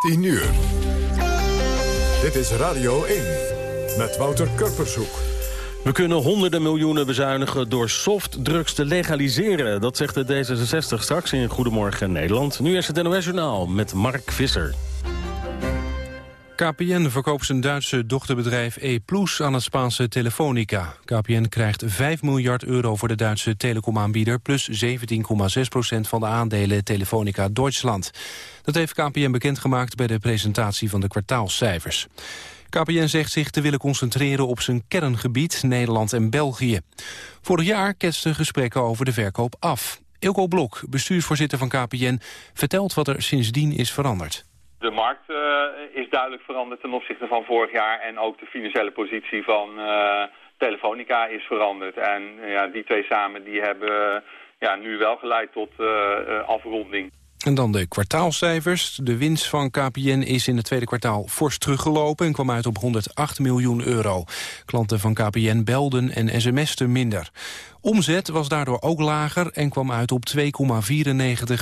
10 uur. Dit is Radio 1 met Wouter Kurpershoek. We kunnen honderden miljoenen bezuinigen door softdrugs te legaliseren. Dat zegt de D66 straks in Goedemorgen Nederland. Nu is het NOS Journaal met Mark Visser. KPN verkoopt zijn Duitse dochterbedrijf E Plus aan het Spaanse Telefonica. KPN krijgt 5 miljard euro voor de Duitse telecomaanbieder... plus 17,6 procent van de aandelen Telefonica Duitsland. Dat heeft KPN bekendgemaakt bij de presentatie van de kwartaalcijfers. KPN zegt zich te willen concentreren op zijn kerngebied, Nederland en België. Vorig jaar ketsten gesprekken over de verkoop af. Ilko Blok, bestuursvoorzitter van KPN, vertelt wat er sindsdien is veranderd. De markt uh, is duidelijk veranderd ten opzichte van vorig jaar. En ook de financiële positie van uh, Telefonica is veranderd. En ja, die twee samen die hebben ja, nu wel geleid tot afronding. En dan de kwartaalcijfers. De winst van KPN is in het tweede kwartaal fors teruggelopen... en kwam uit op 108 miljoen euro. Klanten van KPN belden en sms'ten minder. Omzet was daardoor ook lager en kwam uit op 2,94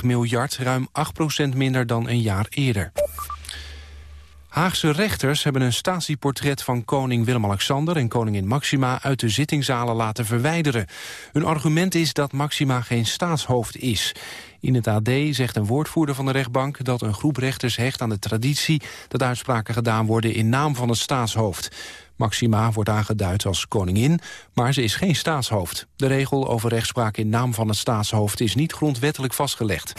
miljard... ruim 8% minder dan een jaar eerder. Haagse rechters hebben een statieportret van koning Willem-Alexander en koningin Maxima uit de zittingzalen laten verwijderen. Hun argument is dat Maxima geen staatshoofd is. In het AD zegt een woordvoerder van de rechtbank dat een groep rechters hecht aan de traditie dat uitspraken gedaan worden in naam van het staatshoofd. Maxima wordt aangeduid als koningin, maar ze is geen staatshoofd. De regel over rechtspraak in naam van het staatshoofd is niet grondwettelijk vastgelegd.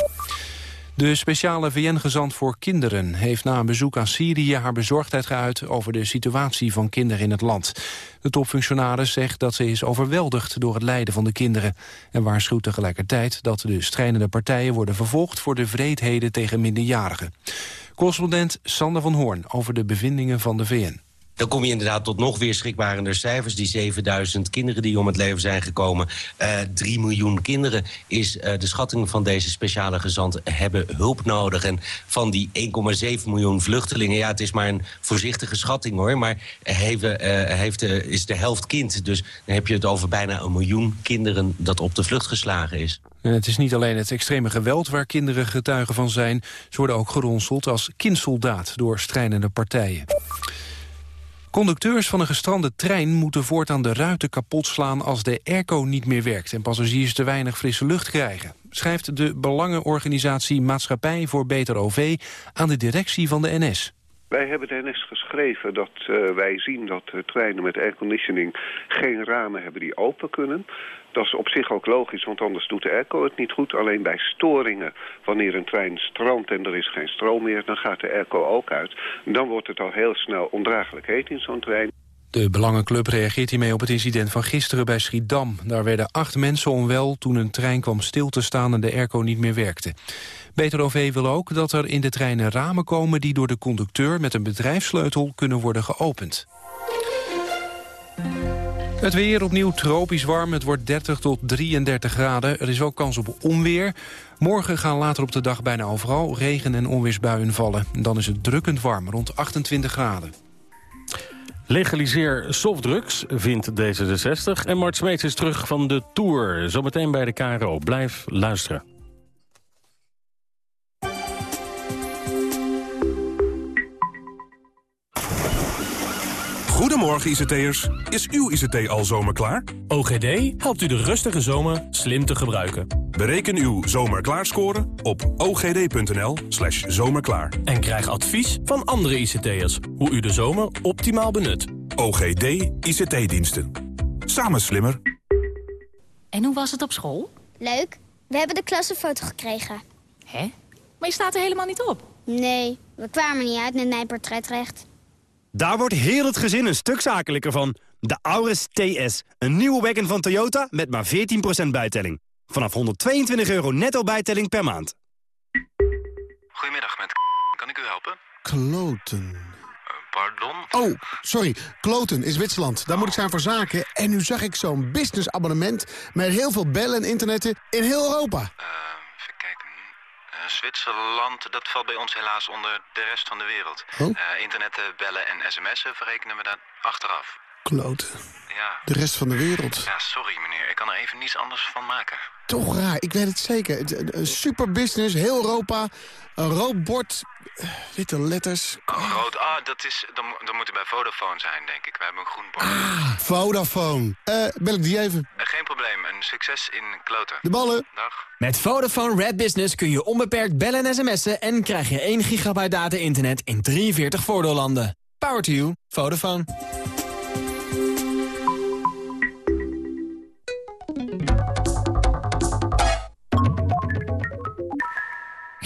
De speciale VN-gezant voor kinderen heeft na een bezoek aan Syrië haar bezorgdheid geuit over de situatie van kinderen in het land. De topfunctionaris zegt dat ze is overweldigd door het lijden van de kinderen en waarschuwt tegelijkertijd dat de strijdende partijen worden vervolgd voor de vreedheden tegen minderjarigen. Correspondent Sander van Hoorn over de bevindingen van de VN. Dan kom je inderdaad tot nog weer schrikbarender cijfers. Die 7000 kinderen die om het leven zijn gekomen. Uh, eh, 3 miljoen kinderen is uh, de schatting van deze speciale gezant... hebben hulp nodig. En van die 1,7 miljoen vluchtelingen... ja, het is maar een voorzichtige schatting hoor... maar heeft, uh, heeft, is de helft kind. Dus dan heb je het over bijna een miljoen kinderen... dat op de vlucht geslagen is. En het is niet alleen het extreme geweld waar kinderen getuigen van zijn. Ze worden ook geronseld als kindsoldaat door strijdende partijen. Conducteurs van een gestrande trein moeten voortaan de ruiten kapot slaan als de airco niet meer werkt en passagiers te weinig frisse lucht krijgen. Schrijft de belangenorganisatie Maatschappij voor Beter OV aan de directie van de NS. Wij hebben de NS geschreven dat uh, wij zien dat treinen met airconditioning geen ramen hebben die open kunnen. Dat is op zich ook logisch, want anders doet de airco het niet goed. Alleen bij storingen, wanneer een trein strandt en er is geen stroom meer... dan gaat de airco ook uit. Dan wordt het al heel snel ondraaglijk heet in zo'n trein. De Belangenclub reageert hiermee op het incident van gisteren bij Schiedam. Daar werden acht mensen onwel toen een trein kwam stil te staan en de airco niet meer werkte. Beter OV wil ook dat er in de treinen ramen komen die door de conducteur met een bedrijfssleutel kunnen worden geopend. Het weer opnieuw tropisch warm. Het wordt 30 tot 33 graden. Er is ook kans op onweer. Morgen gaan later op de dag bijna overal regen- en onweersbuien vallen. Dan is het drukkend warm, rond 28 graden. Legaliseer softdrugs, vindt D66. En Mart Smeets is terug van de Tour. Zometeen bij de KRO. Blijf luisteren. Goedemorgen ICT'ers. Is uw ICT al zomerklaar? OGD helpt u de rustige zomer slim te gebruiken. Bereken uw zomerklaarscore op ogd.nl slash zomerklaar. En krijg advies van andere ICT'ers hoe u de zomer optimaal benut. OGD ICT-diensten. Samen slimmer. En hoe was het op school? Leuk. We hebben de klassenfoto gekregen. Hè? Maar je staat er helemaal niet op. Nee, we kwamen niet uit met mijn portretrecht. Daar wordt heel het gezin een stuk zakelijker van. De Auris TS, een nieuwe wagon van Toyota met maar 14% bijtelling. Vanaf 122 euro netto bijtelling per maand. Goedemiddag, met kan ik u helpen? Kloten. Uh, pardon? Oh, sorry. Kloten is Zwitserland. Daar moet ik zijn voor zaken. En nu zag ik zo'n businessabonnement met heel veel bellen en internetten in heel Europa. Uh. Uh, Zwitserland, dat valt bij ons helaas onder de rest van de wereld. Oh? Uh, internetten, bellen en sms'en verrekenen we daar achteraf. Kloten. Ja. De rest van de wereld. Ja, sorry meneer. Ik kan er even niets anders van maken. Toch raar, ik weet het zeker. Het- Een super business, heel Europa. Een rood bord, eh, witte letters. Oh, rood. Ah, dat, is, dan, dan moet het bij Vodafone zijn, denk ik. We hebben een groen bord. Ah, Vodafone. Eh, bel ik die even. Eh, geen probleem. Een succes in kloten. De ballen. Dag. Met Vodafone Red Business kun je onbeperkt bellen en sms'en... en krijg je 1 gigabyte data-internet in 43 voordeellanden. Power to you. Vodafone.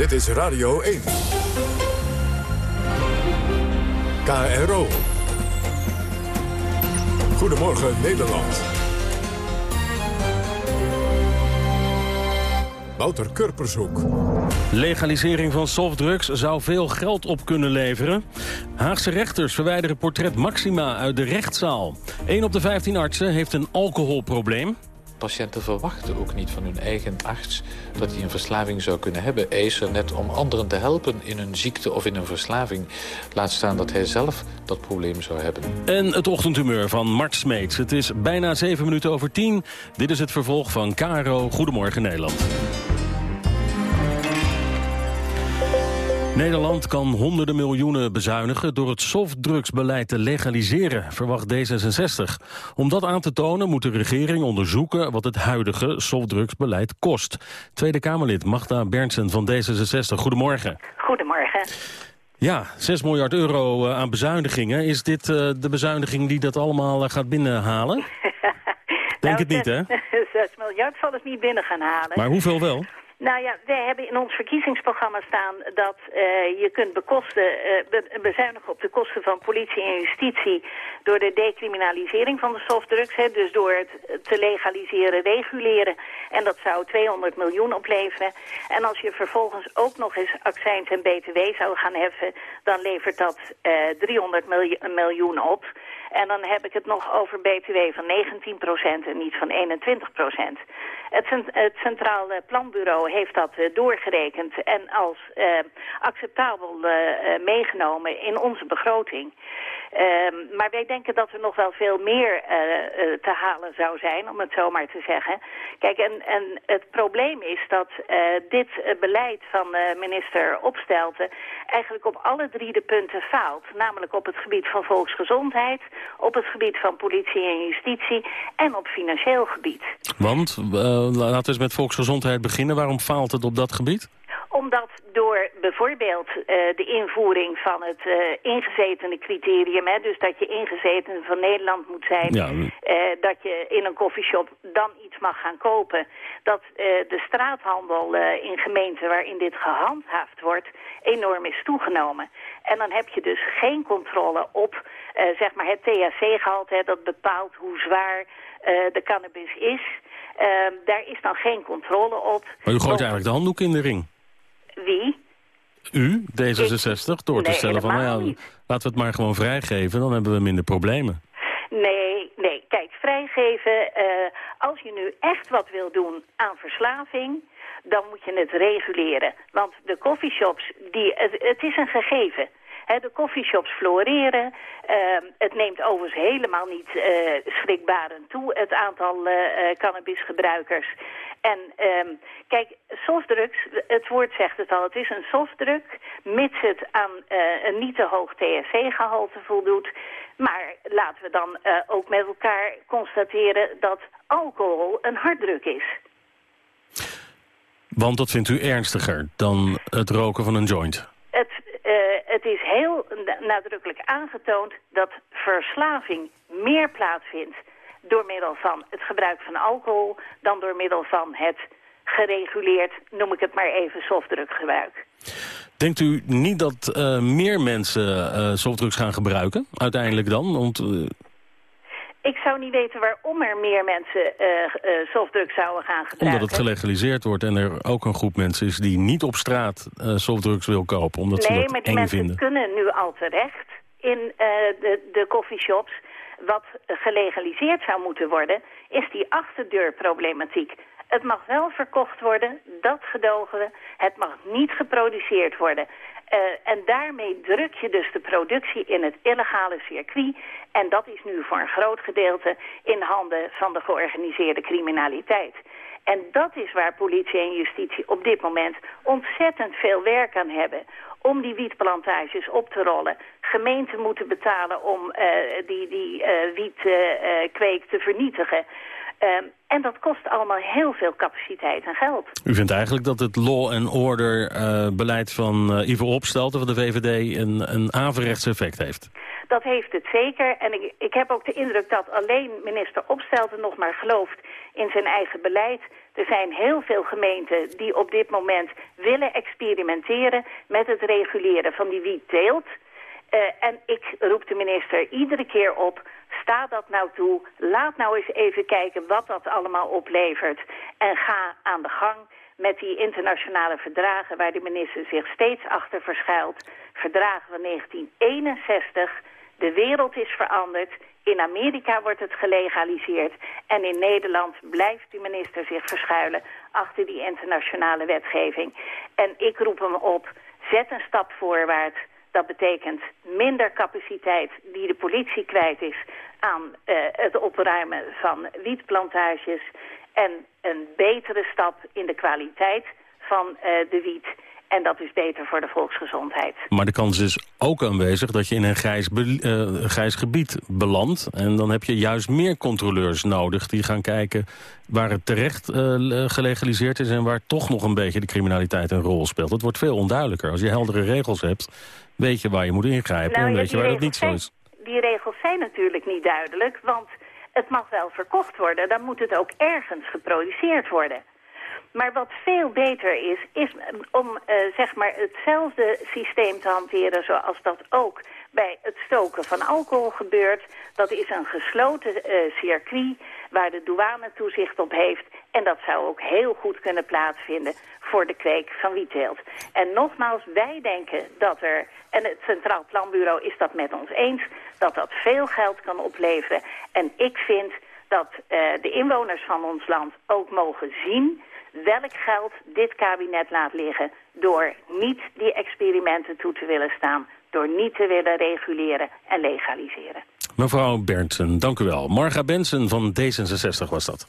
Dit is Radio 1. KRO. Goedemorgen Nederland. Wouter Kurpershoek. Legalisering van softdrugs zou veel geld op kunnen leveren. Haagse rechters verwijderen portret Maxima uit de rechtszaal. 1 op de 15 artsen heeft een alcoholprobleem. Patiënten verwachten ook niet van hun eigen arts dat hij een verslaving zou kunnen hebben. Hij net om anderen te helpen in een ziekte of in een verslaving. Laat staan dat hij zelf dat probleem zou hebben. En het ochtendhumeur van Mart Smeets. Het is bijna 7 minuten over 10. Dit is het vervolg van Caro Goedemorgen Nederland. Nederland kan honderden miljoenen bezuinigen door het softdrugsbeleid te legaliseren, verwacht D66. Om dat aan te tonen moet de regering onderzoeken wat het huidige softdrugsbeleid kost. Tweede Kamerlid Magda Berndsen van D66, goedemorgen. Goedemorgen. Ja, 6 miljard euro eh, aan bezuinigingen. Is dit uh, de bezuiniging die dat allemaal uh, gaat binnenhalen? Denk nou, het niet, hè? 6 miljard zal het niet binnen gaan halen. Maar hoeveel wel? Nou ja, wij hebben in ons verkiezingsprogramma staan dat uh, je kunt bekosten, uh, be bezuinigen op de kosten van politie en justitie door de decriminalisering van de softdrugs. Dus door het te legaliseren, reguleren. En dat zou 200 miljoen opleveren. En als je vervolgens ook nog eens accijns en btw zou gaan heffen, dan levert dat uh, 300 miljoen, miljoen op. En dan heb ik het nog over btw van 19% en niet van 21%. Het, het Centraal Planbureau heeft dat uh, doorgerekend en als uh, acceptabel meegenomen in onze begroting. Um, maar wij denken dat er nog wel veel meer te halen zou zijn, om het zo maar te zeggen. Kijk, en, en het probleem is dat dit beleid van minister Opstelten eigenlijk op alle drie de punten faalt. Namelijk op het gebied van volksgezondheid, op het gebied van politie en justitie en op financieel gebied. Want, laten we eens met volksgezondheid beginnen. Waarom faalt het op dat gebied? Omdat door bijvoorbeeld uh, de invoering van het uh, ingezetene criterium... Hè, dus dat je ingezeten van Nederland moet zijn... Ja. Uh, dat je in een koffieshop dan iets mag gaan kopen... dat de straathandel in gemeenten waarin dit gehandhaafd wordt... enorm is toegenomen. En dan heb je dus geen controle op zeg maar het THC-gehalte... dat bepaalt hoe zwaar de cannabis is... Uh, daar is dan geen controle op. Maar u gooit eigenlijk de handdoek in de ring. Wie? U, D66, door te nee, stellen van, nou ja, laten we het maar gewoon vrijgeven, dan hebben we minder problemen. Nee, nee, kijk, vrijgeven, uh, als je nu echt wat wil doen aan verslaving, dan moet je het reguleren. Want de coffeeshops, die, het, het is een gegeven. De koffieshops floreren. Uh, het neemt overigens helemaal niet uh, schrikbarend toe, het aantal uh, cannabisgebruikers. En um, kijk, softdrugs, het woord zegt het al, het is een softdrug, mits het aan een niet te hoog THC-gehalte voldoet. Maar laten we dan ook met elkaar constateren dat alcohol een harddruk is. Want dat vindt u ernstiger dan het roken van een joint? Het, uh, het is heel nadrukkelijk aangetoond dat verslaving meer plaatsvindt door middel van het gebruik van alcohol dan door middel van het gereguleerd, noem ik het maar even, softdruggebruik. Denkt u niet dat uh, meer mensen uh, softdrugs gaan gebruiken, uiteindelijk dan? Want, Ik zou niet weten waarom er meer mensen uh, uh, softdrugs zouden gaan gebruiken. Omdat het gelegaliseerd wordt en er ook een groep mensen is die niet op straat uh, softdrugs wil kopen. Omdat nee, ze dat maar die eng mensen vinden. kunnen nu al terecht in de, de coffeeshops. Wat gelegaliseerd zou moeten worden, is die achterdeurproblematiek. Het mag wel verkocht worden, dat gedogen we. Het mag niet geproduceerd worden. Uh, en daarmee druk je dus de productie in het illegale circuit. En dat is nu voor een groot gedeelte in handen van de georganiseerde criminaliteit. En dat is waar politie en justitie op dit moment ontzettend veel werk aan hebben. Om die wietplantages op te rollen. Gemeenten moeten betalen om uh, die, die uh, wietkweek te vernietigen. Um, en dat kost allemaal heel veel capaciteit en geld. U vindt eigenlijk dat het law and order uh, beleid van uh, Ivo Opstelten van de VVD een, een averechts effect heeft? Dat heeft het zeker. En ik, ik heb ook de indruk dat alleen minister Opstelten nog maar gelooft in zijn eigen beleid. Er zijn heel veel gemeenten die op dit moment willen experimenteren met het reguleren van die wietteelt. Uh, en ik roep de minister iedere keer op sta dat nou toe. Laat nou eens even kijken wat dat allemaal oplevert. En ga aan de gang met die internationale verdragen... waar de minister zich steeds achter verschuilt. Verdragen van 1961. De wereld is veranderd. In Amerika wordt het gelegaliseerd. En in Nederland blijft de minister zich verschuilen... achter die internationale wetgeving. En ik roep hem op, zet een stap voorwaarts... Dat betekent minder capaciteit die de politie kwijt is aan uh, het opruimen van wietplantages... en een betere stap in de kwaliteit van uh, de wiet. En dat is beter voor de volksgezondheid. Maar de kans is ook aanwezig dat je in een grijs, uh, grijs gebied belandt. En dan heb je juist meer controleurs nodig die gaan kijken waar het terecht gelegaliseerd is... en waar toch nog een beetje de criminaliteit een rol speelt. Het wordt veel onduidelijker. Als je heldere regels hebt, weet je waar je moet ingrijpen nou, en ja, weet je waar dat niet zo is. Die regels zijn natuurlijk niet duidelijk, want het mag wel verkocht worden. Dan moet het ook ergens geproduceerd worden. Maar wat veel beter is, is om uh, zeg maar hetzelfde systeem te hanteren zoals dat ook bij het stoken van alcohol gebeurt. Dat is een gesloten uh, circuit waar de douane toezicht op heeft. En dat zou ook heel goed kunnen plaatsvinden voor de kweek van wietteelt. En nogmaals, wij denken dat er, en het Centraal Planbureau is dat met ons eens, dat dat veel geld kan opleveren. En ik vind dat uh, de inwoners van ons land ook mogen zien welk geld dit kabinet laat liggen door niet die experimenten toe te willen staan, door niet te willen reguleren en legaliseren. Mevrouw Berndsen, dank u wel. Marga Bensen van D66 was dat.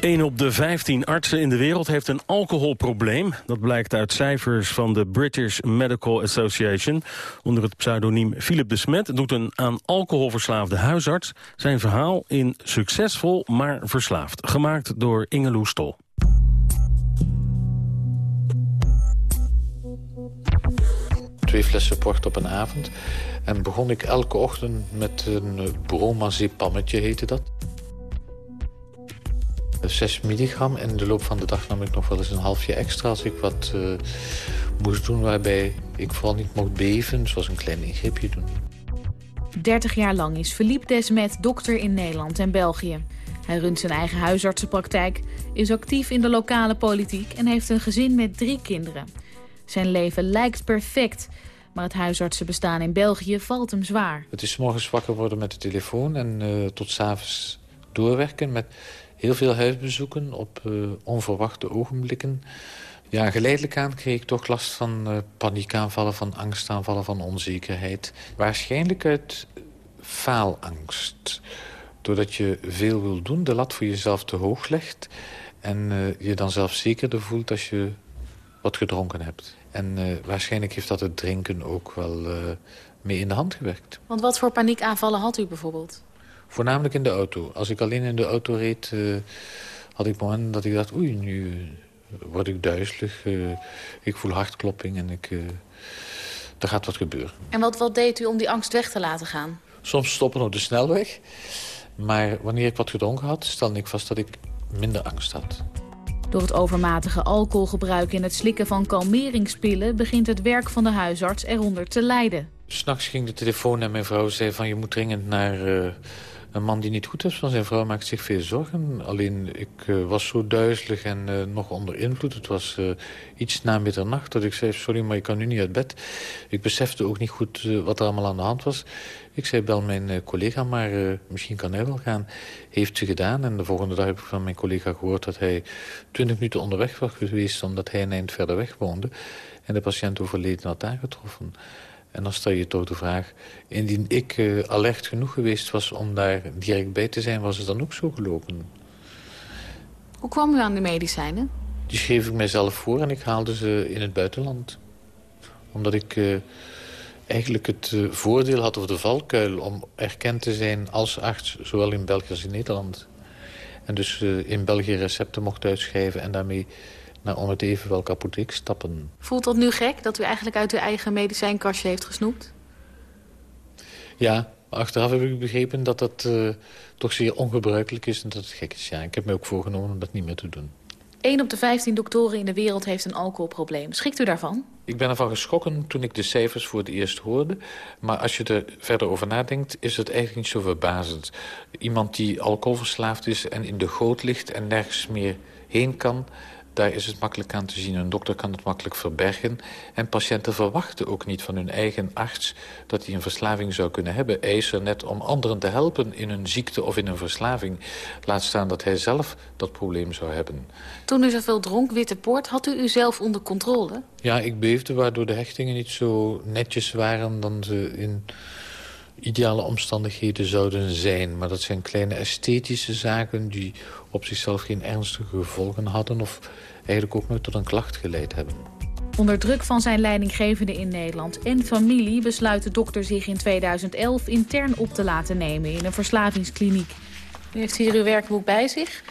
1 op de 15 artsen in de wereld heeft een alcoholprobleem. Dat blijkt uit cijfers van de British Medical Association. Onder het pseudoniem Philip de Smet doet een aan alcohol verslaafde huisarts... zijn verhaal in Succesvol maar verslaafd. Gemaakt door Ingeloe Stol. Twee flessen port op een avond. En begon ik elke ochtend met een bromazepammetje, heette dat. 6 milligram. En in de loop van de dag nam ik nog wel eens een halfje extra... als ik wat uh, moest doen waarbij ik vooral niet mocht beven. Zoals een klein ingreepje doen. 30 jaar lang is Philippe Desmet dokter in Nederland en België. Hij runt zijn eigen huisartsenpraktijk, is actief in de lokale politiek... en heeft een gezin met drie kinderen. Zijn leven lijkt perfect... Maar het huisartsenbestaan in België valt hem zwaar. Het is morgens wakker worden met de telefoon... en uh, tot s'avonds doorwerken met heel veel huisbezoeken op uh, onverwachte ogenblikken. Ja, geleidelijk aan kreeg ik toch last van uh, paniekaanvallen, van angstaanvallen, van onzekerheid. Waarschijnlijk uit faalangst. Doordat je veel wil doen, de lat voor jezelf te hoog legt... en uh, je dan zelf zekerder voelt als je wat gedronken hebt. En waarschijnlijk heeft dat het drinken ook wel mee in de hand gewerkt. Want wat voor paniekaanvallen had u bijvoorbeeld? Voornamelijk in de auto. Als ik alleen in de auto reed, uh, had ik momenten dat ik dacht... oei, nu word ik duizelig, uh, ik voel hartklopping en ik, uh, er gaat wat gebeuren. En wat, wat deed u om die angst weg te laten gaan? Soms stoppen op de snelweg. Maar wanneer ik wat gedronken had, stelde ik vast dat ik minder angst had. Door het overmatige alcoholgebruik en het slikken van kalmeringspillen... begint het werk van de huisarts eronder te lijden. S'nachts ging de telefoon en mijn vrouw zei van... je moet dringend naar uh, een man die niet goed is van zijn vrouw maakt zich veel zorgen. Alleen ik uh, was zo duizelig en uh, nog onder invloed. Het was uh, iets na middernacht dat ik zei... sorry, maar ik kan nu niet uit bed. Ik besefte ook niet goed wat er allemaal aan de hand was. Ik zei, bel mijn collega, maar misschien kan hij wel gaan. Heeft ze gedaan en de volgende dag heb ik van mijn collega gehoord... dat hij twintig minuten onderweg was geweest... omdat hij een eind verder weg woonde. En de patiënt overleden had aangetroffen. En dan stel je toch de vraag... indien ik uh, alert genoeg geweest was om daar direct bij te zijn... was het dan ook zo gelopen? Hoe kwam u aan de medicijnen? Die schreef ik mijzelf voor en ik haalde ze in het buitenland. Omdat ik uh, eigenlijk het uh, voordeel had, of de valkuil... om erkend te zijn als arts, zowel in België als in Nederland. En dus in België recepten mocht uitschrijven en daarmee naar om het even welke apotheek stappen. Voelt dat nu gek, dat u eigenlijk uit uw eigen medicijnkastje heeft gesnoept? Ja, achteraf heb ik begrepen dat dat uh, toch zeer ongebruikelijk is en dat het gek is. Ja, ik heb me ook voorgenomen om dat niet meer te doen. 1 op de 15 doktoren in de wereld heeft een alcoholprobleem. Schikt u daarvan? Ik ben ervan geschrokken toen ik de cijfers voor het eerst hoorde. Maar als je er verder over nadenkt, is het eigenlijk niet zo verbazend. Iemand die alcoholverslaafd is en in de goot ligt en nergens meer heen kan... Daar is het makkelijk aan te zien. Een dokter kan het makkelijk verbergen. En patiënten verwachten ook niet van hun eigen arts... dat hij een verslaving zou kunnen hebben. Hij is er net om anderen te helpen in een ziekte of in een verslaving. Laat staan dat hij zelf dat probleem zou hebben. Toen u zoveel dronk, Witte Poort, had u uzelf onder controle? Ja, ik beefde waardoor de hechtingen niet zo netjes waren... dan ze in ideale omstandigheden zouden zijn. Maar dat zijn kleine esthetische zaken die op zichzelf geen ernstige gevolgen hadden... of eigenlijk ook nooit tot een klacht geleid hebben. Onder druk van zijn leidinggevende in Nederland en familie... besluit de dokter zich in 2011 intern op te laten nemen in een verslavingskliniek. U heeft hier uw werkboek bij zich.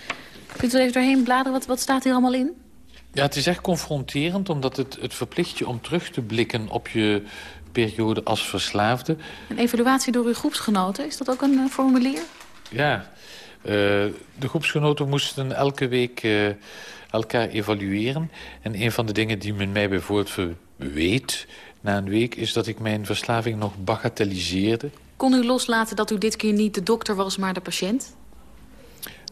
Kunt u even doorheen bladeren? Wat, wat staat hier allemaal in? Ja, het is echt confronterend, omdat het, het verplicht je om terug te blikken op je periode als verslaafde. Een evaluatie door uw groepsgenoten, is dat ook een uh, formulier? Ja, uh, de groepsgenoten moesten elke week uh, elkaar evalueren. En een van de dingen die men mij bijvoorbeeld weet na een week... is dat ik mijn verslaving nog bagatelliseerde. Kon u loslaten dat u dit keer niet de dokter was, maar de patiënt?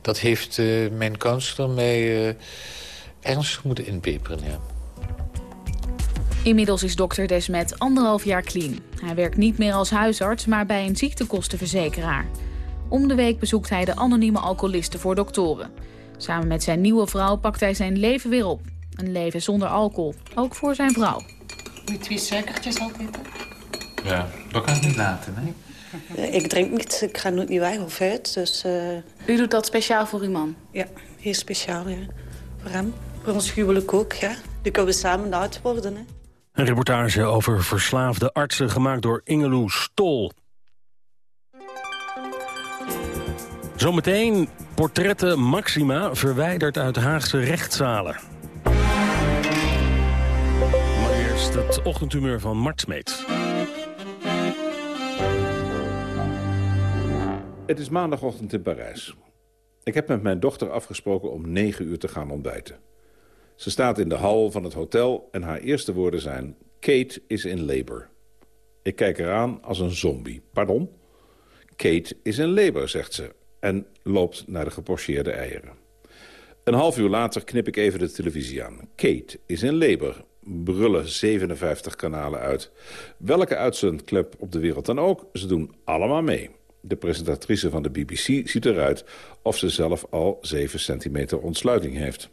Dat heeft uh, mijn counselor mij ernstig moeten inpeperen, ja. Inmiddels is dokter Desmet anderhalf jaar clean. Hij werkt niet meer als huisarts, maar bij een ziektekostenverzekeraar. Om de week bezoekt hij de anonieme alcoholisten voor doktoren. Samen met zijn nieuwe vrouw pakt hij zijn leven weer op. Een leven zonder alcohol, ook voor zijn vrouw. Moet twee suikertjes altijd? Ja, dat kan ik niet laten, nee. Ik drink niet, ik ga nooit niet weg of uit, dus... Uh... U doet dat speciaal voor uw man? Ja, heel speciaal, ja. Voor hem. Voor ons huwelijk ook, ja. Nu kunnen we samen oud worden, hè. Een reportage over verslaafde artsen gemaakt door Ingeloe Stol. Zometeen portretten Maxima verwijderd uit Haagse rechtszalen. Maar eerst het ochtendhumeur van Mart Smeets. Het is maandagochtend in Parijs. Ik heb met mijn dochter afgesproken om negen uur te gaan ontbijten. Ze staat in de hal van het hotel en haar eerste woorden zijn... Kate is in labor. Ik kijk eraan als een zombie. Pardon? Kate is in labor, zegt ze en loopt naar de gepocheerde eieren. Een half uur later knip ik even de televisie aan. Kate is in labor. Brullen 57 kanalen uit. Welke uitzendclub op de wereld dan ook, ze doen allemaal mee. De presentatrice van de BBC ziet eruit of ze zelf al 7 centimeter ontsluiting heeft.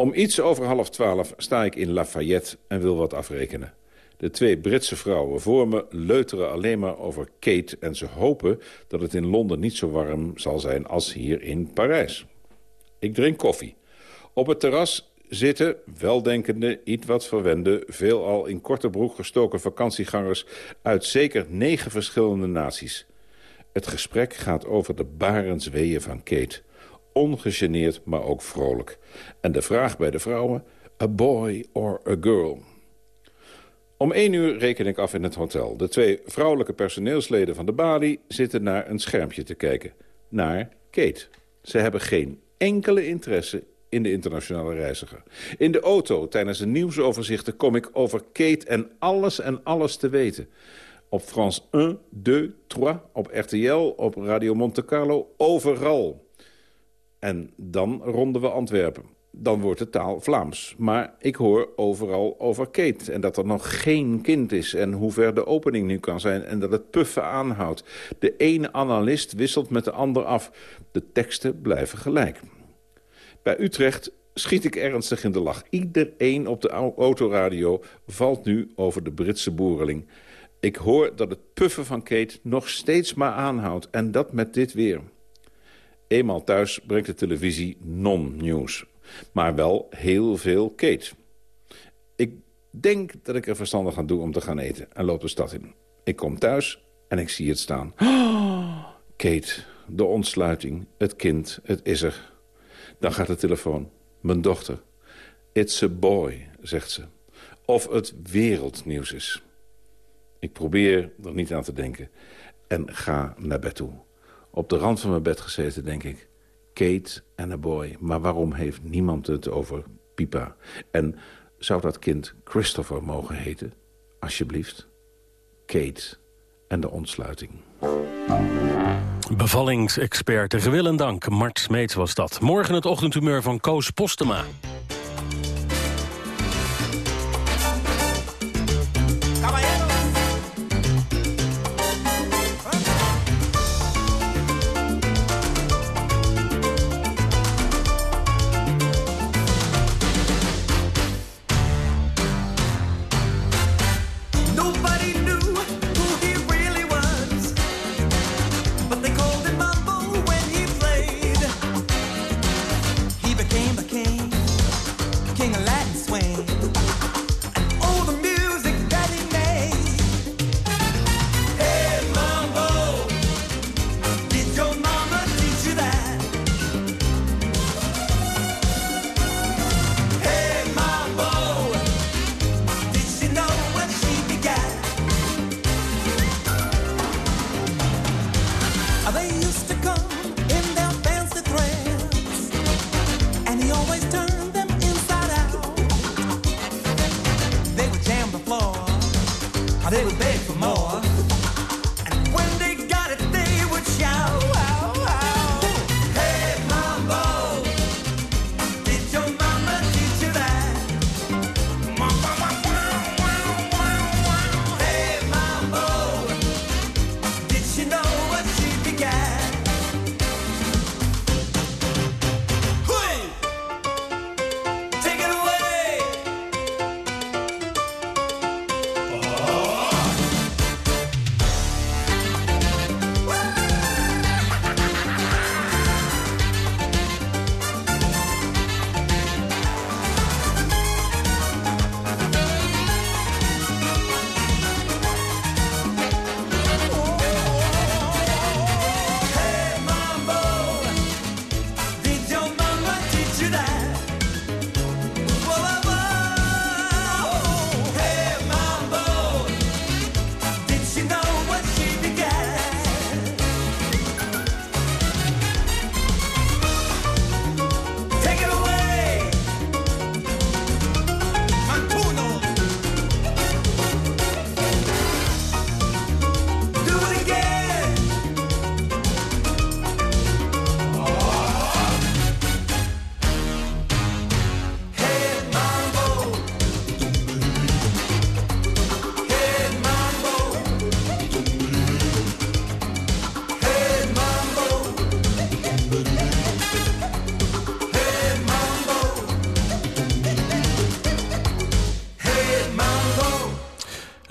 Om iets over half twaalf sta ik in Lafayette en wil wat afrekenen. De twee Britse vrouwen voor me leuteren alleen maar over Kate... en ze hopen dat het in Londen niet zo warm zal zijn als hier in Parijs. Ik drink koffie. Op het terras zitten weldenkende, iets wat verwende... veelal in korte broek gestoken vakantiegangers... uit zeker negen verschillende naties. Het gesprek gaat over de barensweeën van Kate. Ongegeneerd, maar ook vrolijk. En de vraag bij de vrouwen, a boy or a girl? Om één uur reken ik af in het hotel. De twee vrouwelijke personeelsleden van de balie zitten naar een schermpje te kijken. Naar Kate. Ze hebben geen enkele interesse in de internationale reiziger. In de auto tijdens de nieuwsoverzichten kom ik over Kate en alles en alles te weten. Op France 1, 2, 3, op RTL, op Radio Monte Carlo, overal. En dan ronden we Antwerpen. Dan wordt de taal Vlaams. Maar ik hoor overal over Kate. En dat er nog geen kind is. En hoe ver de opening nu kan zijn. En dat het puffen aanhoudt. De ene analist wisselt met de ander af. De teksten blijven gelijk. Bij Utrecht schiet ik ernstig in de lach. Iedereen op de autoradio valt nu over de Britse boereling. Ik hoor dat het puffen van Kate nog steeds maar aanhoudt. En dat met dit weer. Eenmaal thuis brengt de televisie non-nieuws. Maar wel heel veel Kate. Ik denk dat ik er verstandig aan doe om te gaan eten. En loop de stad in. Ik kom thuis en ik zie het staan. Kate, de ontsluiting, het kind, het is er. Dan gaat de telefoon. Mijn dochter. It's a boy, zegt ze. Of het wereldnieuws is. Ik probeer er niet aan te denken. En ga naar bed toe. Op de rand van mijn bed gezeten, denk ik. Kate en een boy. Maar waarom heeft niemand het over Pipa? En zou dat kind Christopher mogen heten? Alsjeblieft. Kate en de ontsluiting. Bevallingsexpert, gewil en dank. Mart Smeets was dat. Morgen het ochtendhumeur van Koos Postema.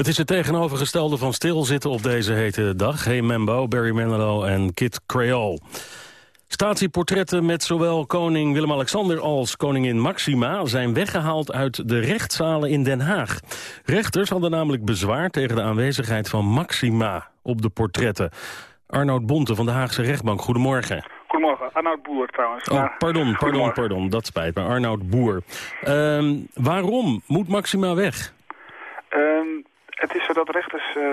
Het is het tegenovergestelde van stilzitten op deze hete dag. Hey Mambo, Barry Manilow en Kid Creole. Statieportretten met zowel koning Willem-Alexander als koningin Maxima... zijn weggehaald uit de rechtszalen in Den Haag. Rechters hadden namelijk bezwaar tegen de aanwezigheid van Maxima op de portretten. Arnoud Bonte van de Haagse rechtbank. Goedemorgen. Goedemorgen, Arnoud Boer trouwens. Oh, pardon, pardon, pardon. Dat spijt me. Arnoud Boer. Ehm, waarom moet Maxima weg? Ehm, het is zo dat rechters eh,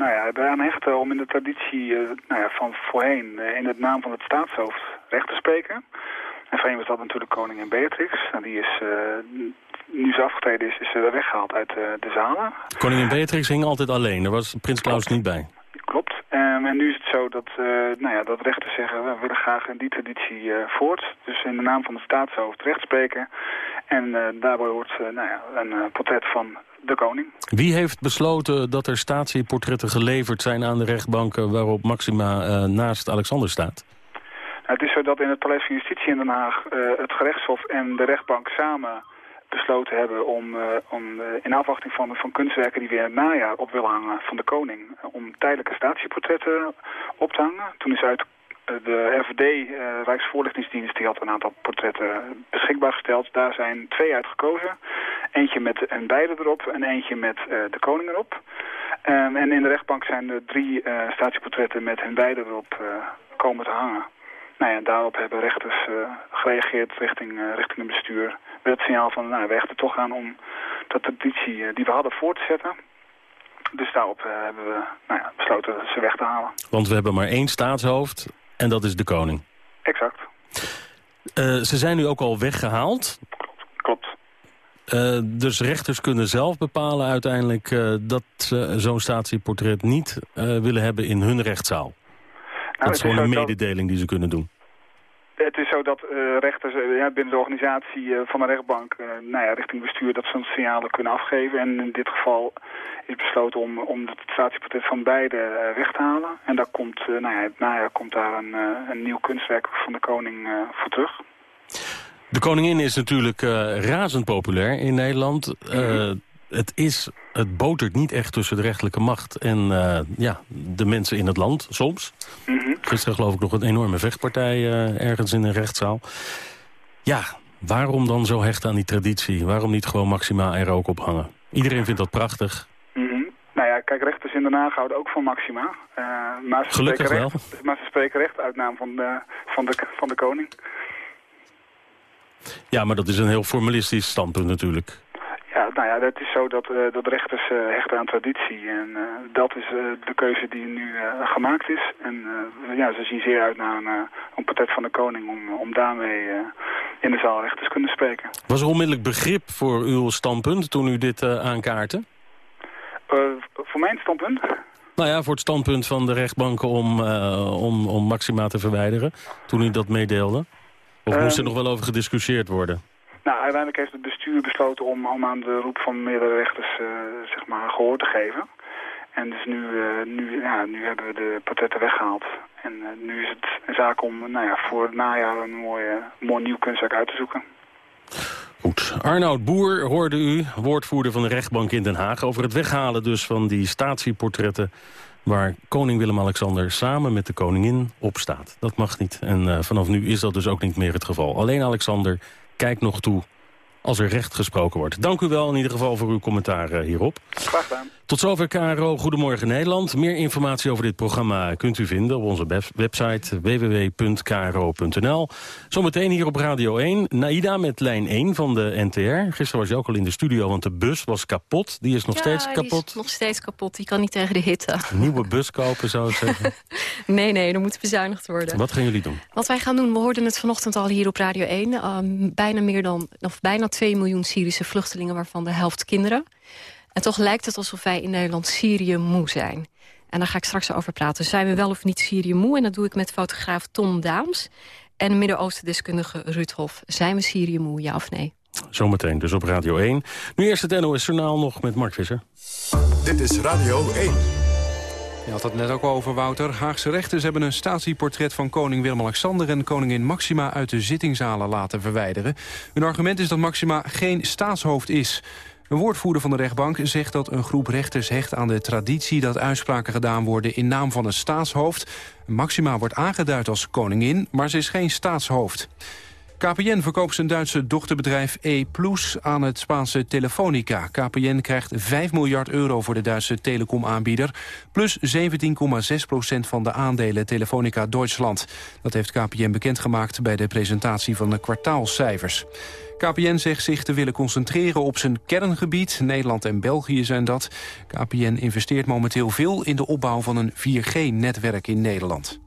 nou ja, eraan hechten om in de traditie eh, nou ja, van voorheen eh, in het naam van het staatshoofd recht te spreken. En voorheen was dat natuurlijk koningin Beatrix. En die is, nu ze afgetreden is, is ze weggehaald uit de zalen. Koningin Beatrix hing altijd alleen. Daar was prins Klaus niet bij. Ehm, en nu is het zo dat, eh, nou ja, dat rechters zeggen, we willen graag in die traditie eh, voort. Dus in de naam van het staatshoofd recht spreken. En eh, daarbij hoort nou ja, een portret van de koning. Wie heeft besloten dat er statieportretten geleverd zijn aan de rechtbanken... waarop Maxima naast Alexander staat? Nou, het is zo dat in het Paleis van Justitie in Den Haag het gerechtshof en de rechtbank samen besloten hebben om, eh, om eh, in afwachting van, van kunstwerken die we in het najaar op willen hangen van de koning, eh, om tijdelijke statieportretten op te hangen. Toen is uit de RVD, Rijksvoorlichtingsdienst, die had een aantal portretten beschikbaar gesteld. Daar zijn twee uitgekozen. Eentje met een beide erop en eentje met de koning erop. Ehm, en in de rechtbank zijn er drie statieportretten met hun beide erop komen te hangen. Nou ja, daarop hebben rechters eh, gereageerd richting, eh, richting het bestuur. Met het signaal van, nou, we hechten toch aan om de traditie eh, die we hadden voor te zetten. Dus daarop hebben we nou ja, besloten ze weg te halen. Want we hebben maar één staatshoofd en dat is de koning. Exact. Ze zijn nu ook al weggehaald. Klopt. Dus rechters kunnen zelf bepalen uiteindelijk dat ze zo'n statieportret niet willen hebben in hun rechtszaal. Dat is gewoon een mededeling die ze kunnen doen. Het is zo dat eh, rechters eh, ja, binnen de organisatie eh, van de rechtbank nou ja, richting bestuur dat ze signalen kunnen afgeven. En in dit geval is besloten om, om het statieportret van beide weg te halen. En daar komt, nou ja, het najaar komt daar een, een nieuw kunstwerk van de koning voor terug. De koningin is natuurlijk razend populair in Nederland. Eh, het, is, het botert niet echt tussen de rechterlijke macht en eh, ja, de mensen in het land, soms. Gisteren geloof ik nog een enorme vechtpartij eh, ergens in een rechtszaal. Ja, waarom dan zo hecht aan die traditie? Waarom niet gewoon Maxima er ook op hangen? Iedereen vindt dat prachtig. Mhm. Nou ja, kijk, rechters in Den Haag houden ook van Maxima. Eh, maar, ze Gelukkig spreken wel. recht, maar ze spreken recht uit naam van de, van de, van de koning. Ja, maar dat is een heel formalistisch standpunt natuurlijk. Nou ja, het is zo dat, eh, dat rechters eh, hechten aan traditie. En eh, dat is de keuze die nu gemaakt is. En ja, ze zien zeer uit naar een, een portret van de koning om, om daarmee in de zaal rechters kunnen spreken. Was er onmiddellijk begrip voor uw standpunt toen u dit aankaartte? Eh, voor mijn standpunt? Nou ja, voor het standpunt van de rechtbanken om, om, om Maxima te verwijderen, toen u dat meedeelde? Of moest er nog wel over gediscussieerd worden? Nou, uiteindelijk heeft het bestuur besloten om, om aan de roep van meerdere rechters eh, zeg maar gehoor te geven. En dus nu, eh, nu, ja, nu hebben we de portretten weggehaald. En eh, nu is het een zaak om nou ja, voor het najaar een mooi, eh, mooi nieuw kunstwerk uit te zoeken. Goed. Arnoud Boer hoorde u, woordvoerder van de rechtbank in Den Haag... over het weghalen dus van die statieportretten... waar koning Willem-Alexander samen met de koningin op staat. Dat mag niet. En vanaf nu is dat dus ook niet meer het geval. Alleen Alexander kijkt nog toe als er recht gesproken wordt. Dank u wel in ieder geval voor uw commentaar eh, hierop. Graag gedaan. Tot zover KRO Goedemorgen Nederland. Meer informatie over dit programma kunt u vinden op onze web- website www.kro.nl. Zometeen hier op Radio 1. Naida met lijn 1 van de NTR. Gisteren was je ook al in de studio, want de bus was kapot. Die is nog Ja, steeds die kapot. is nog steeds kapot. Die kan niet tegen de hitte. Een nieuwe bus kopen, zou ik zeggen. Nee, nee, er moet bezuinigd worden. Wat gaan jullie doen? Wat wij gaan doen, we hoorden het vanochtend al hier op Radio 1. ehm, bijna, meer dan, of bijna 2 miljoen Syrische vluchtelingen, waarvan de helft kinderen. En toch lijkt het alsof wij in Nederland Syrië moe zijn. En daar ga ik straks over praten. Zijn we wel of niet Syrië moe? En dat doe ik met fotograaf Tom Daams en Midden-Oosten-deskundige Ruud Hof. Zijn we Syrië moe, ja of nee? Zometeen dus op Radio 1. Nu eerst het NOS Journaal nog met Mark Visser. Dit is Radio 1. Je had het net ook al over, Wouter. Haagse rechters hebben een statieportret van koning Willem-Alexander... en koningin Maxima uit de zittingzalen laten verwijderen. Hun argument is dat Maxima geen staatshoofd is. Een woordvoerder van de rechtbank zegt dat een groep rechters hecht aan de traditie... dat uitspraken gedaan worden in naam van een staatshoofd. Maxima wordt aangeduid als koningin, maar ze is geen staatshoofd. KPN verkoopt zijn Duitse dochterbedrijf E Plus aan het Spaanse Telefonica. KPN krijgt 5 miljard euro voor de Duitse telecomaanbieder... plus 17,6 procent van de aandelen Telefonica Duitsland. Dat heeft KPN bekendgemaakt bij de presentatie van de kwartaalcijfers. KPN zegt zich te willen concentreren op zijn kerngebied. Nederland en België zijn dat. KPN investeert momenteel veel in de opbouw van een 4G-netwerk in Nederland.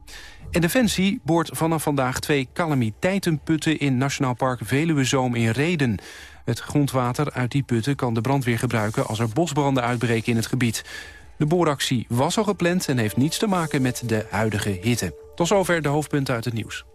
En Defensie boort vanaf vandaag twee calamiteitenputten... in Nationaal Park Veluwezoom in Reden. Het grondwater uit die putten kan de brandweer gebruiken... als er bosbranden uitbreken in het gebied. De booractie was al gepland en heeft niets te maken met de huidige hitte. Tot zover de hoofdpunten uit het nieuws.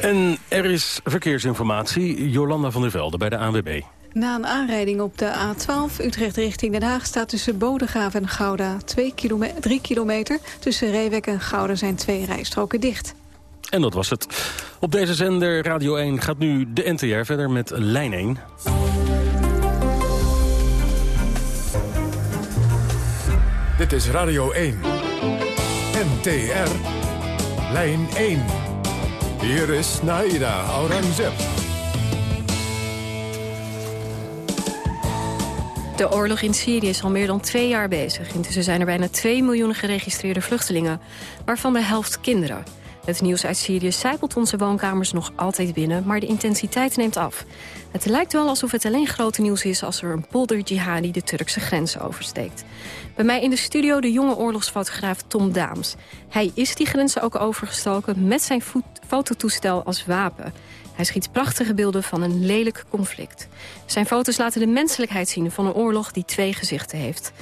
En er is verkeersinformatie. Jolanda van der Velde bij de ANWB. Na een aanrijding op de A12 Utrecht richting Den Haag... staat tussen Bodegraven en Gouda 2 kilome 3 kilometer. Tussen Reewek en Gouda zijn twee rijstroken dicht. En dat was het. Op deze zender Radio 1 gaat nu de NTR verder met Lijn 1. Dit is Radio 1. NTR. Lijn 1. Hier is Naida Aurangzeb. De oorlog in Syrië is al meer dan twee jaar bezig. Intussen zijn er bijna 2 miljoen geregistreerde vluchtelingen, waarvan de helft kinderen. Het nieuws uit Syrië zijpelt onze woonkamers nog altijd binnen, maar de intensiteit neemt af. Het lijkt wel alsof het alleen grote nieuws is als er een polder-jihadi de Turkse grens oversteekt. Bij mij in de studio de jonge oorlogsfotograaf Tom Daams. Hij is die grenzen ook overgestoken met zijn fototoestel als wapen. Hij schiet prachtige beelden van een lelijk conflict. Zijn foto's laten de menselijkheid zien van een oorlog die twee gezichten heeft.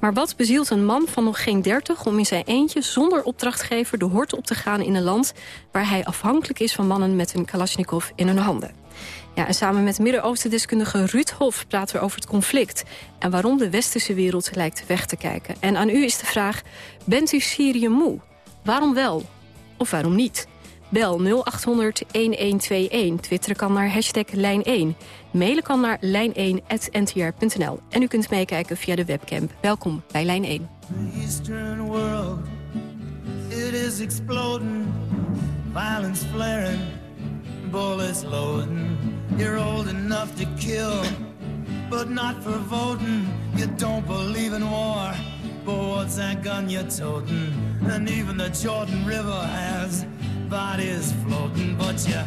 Maar wat bezielt een man van nog geen dertig om in zijn eentje... zonder opdrachtgever de hort op te gaan in een land... waar hij afhankelijk is van mannen met een kalasjnikov in hun handen? Ja, en samen met Midden-Oosten-deskundige Ruud Hof praten we over het conflict... en waarom de westerse wereld lijkt weg te kijken. En aan u is de vraag, bent u Syrië moe? Waarom wel? Of waarom niet? Bel 0800-1121. Twitteren kan naar hashtag lijn1. Mailen kan naar lijn1.ntr.nl. En u kunt meekijken via de webcam. Welkom bij Lijn 1. The Eastern world, it is exploding, violence old kill, don't in war, even Jordan River has bodies floating, but you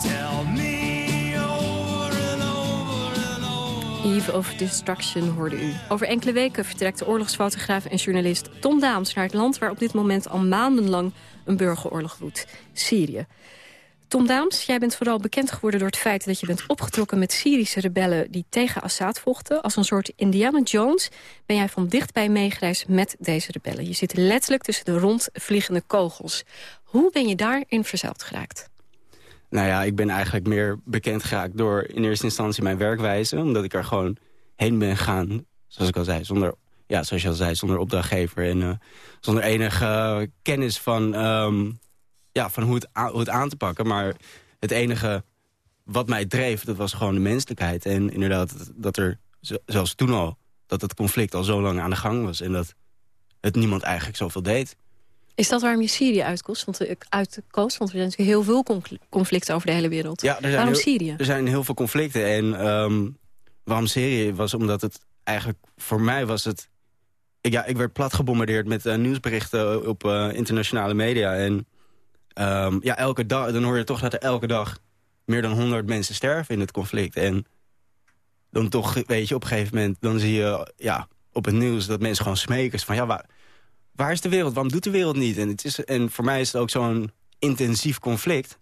tell me over and over and over. Eve of Destruction hoorde u. Over enkele weken vertrekt de oorlogsfotograaf en journalist Tom Daams... naar het land waar op dit moment al maandenlang een burgeroorlog woedt. Syrië. Tom Daams, jij bent vooral bekend geworden door het feit dat je bent opgetrokken met Syrische rebellen die tegen Assad vochten. Als een soort Indiana Jones ben jij van dichtbij meegereisd met deze rebellen. Je zit letterlijk tussen de rondvliegende kogels. Hoe ben je daarin verzeild geraakt? Nou ja, ik ben eigenlijk meer bekend geraakt door in eerste instantie mijn werkwijze. Omdat ik er gewoon heen ben gegaan, zoals ik al zei, zonder, ja, zoals je al zei, zonder opdrachtgever. En eh, zonder enige kennis van, ehm, ja, van hoe, het hoe het aan te pakken. Maar het enige wat mij dreef, dat was gewoon de menselijkheid. En inderdaad, dat- er zelfs toen al, dat het conflict al zo lang aan de gang was. En dat het niemand eigenlijk zoveel deed. Is dat waarom je Syrië uitkoos? Want, eh, uitkoos? Want er zijn natuurlijk heel veel confl- conflicten over de hele wereld. Ja, zijn waarom heel, Syrië? Er zijn heel veel conflicten. En ehm, waarom Syrië was omdat het eigenlijk... Voor mij was het... Ja, ik werd plat gebombardeerd met eh, nieuwsberichten op eh, internationale media. En ehm, ja, elke dag, dan hoor je toch dat er elke dag... meer dan 100 mensen sterven in het conflict. En dan toch, weet je, op een gegeven moment... dan zie je ja, op het nieuws dat mensen gewoon smeken. Van ja, waar, waar is de wereld? Waarom doet de wereld niet? En, het is, en voor mij is het ook zo'n intensief conflict...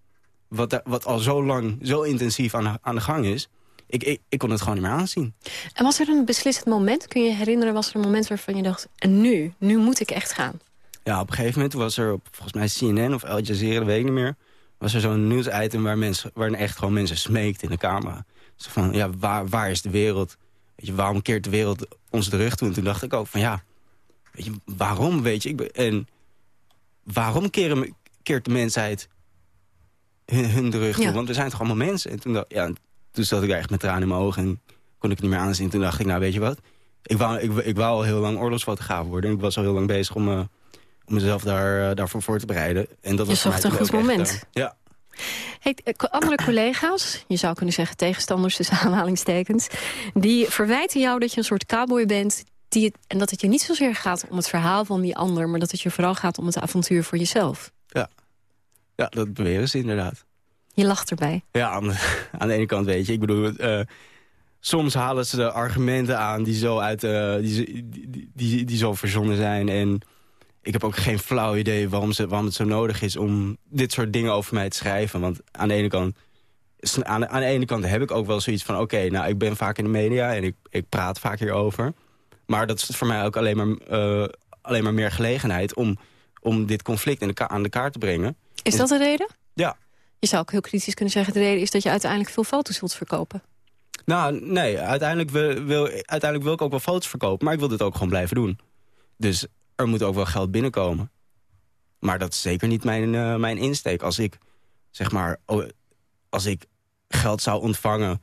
Wat, wat al zo lang, zo intensief aan de, aan de gang is... Ik, ik, ik kon het gewoon niet meer aanzien. En was er een beslissend moment? Kun je je herinneren, was er een moment waarvan je dacht... en nu, nu moet ik echt gaan? Ja, op een gegeven moment was er op volgens mij CNN of Al Jazeera, dat weet ik niet meer... was er zo'n nieuwsitem waar, mensen, waar echt gewoon mensen smeekt in de camera. Zo van, ja, waar, waar is de wereld? Weet je, waarom keert de wereld ons de rug toe? En toen dacht ik ook van, ja, weet je, waarom, weet je? Ik ben, en waarom keren, keert de mensheid hun, hun de rug toe? Ja. Want we zijn toch allemaal mensen? En toen, dacht, ja, toen zat ik daar echt met tranen in mijn ogen en kon ik het niet meer aanzien. Toen dacht ik, nou, weet je wat? Ik wou, ik, ik wou al heel lang oorlogsfotograaf worden. En ik was al heel lang bezig om, eh, om mezelf daar, eh, daarvoor voor te bereiden. En dat Je was zocht een goed echt, moment. eh, ja. Hey, andere collega's, je zou kunnen zeggen tegenstanders tussen aanhalingstekens... die verwijten jou dat je een soort cowboy bent... Die het, en dat het je niet zozeer gaat om het verhaal van die ander... maar dat het je vooral gaat om het avontuur voor jezelf. Ja, ja dat beweren ze inderdaad. Je lacht erbij. Ja, aan, aan de ene kant weet je. Ik bedoel, eh, soms halen ze de argumenten aan die zo, uit, eh, die, die, die, die zo verzonnen zijn. En ik heb ook geen flauw idee waarom, ze, waarom het zo nodig is om dit soort dingen over mij te schrijven. Want aan de ene kant, aan de, aan de ene kant heb ik ook wel zoiets van... oké, nou, ik ben vaak in de media en ik, ik praat vaak hierover. Maar dat is voor mij ook alleen maar, eh, alleen maar meer gelegenheid... om, om dit conflict in de aan de kaart te brengen. Is dat de reden? Ja. Je zou ook heel kritisch kunnen zeggen... de reden is dat je uiteindelijk veel foto's wilt verkopen. Nou, nee, uiteindelijk wil, wil, uiteindelijk wil ik ook wel foto's verkopen... maar ik wil dit ook gewoon blijven doen. Dus er moet ook wel geld binnenkomen. Maar dat is zeker niet mijn, eh, mijn insteek. Als ik, zeg maar, als ik geld zou ontvangen...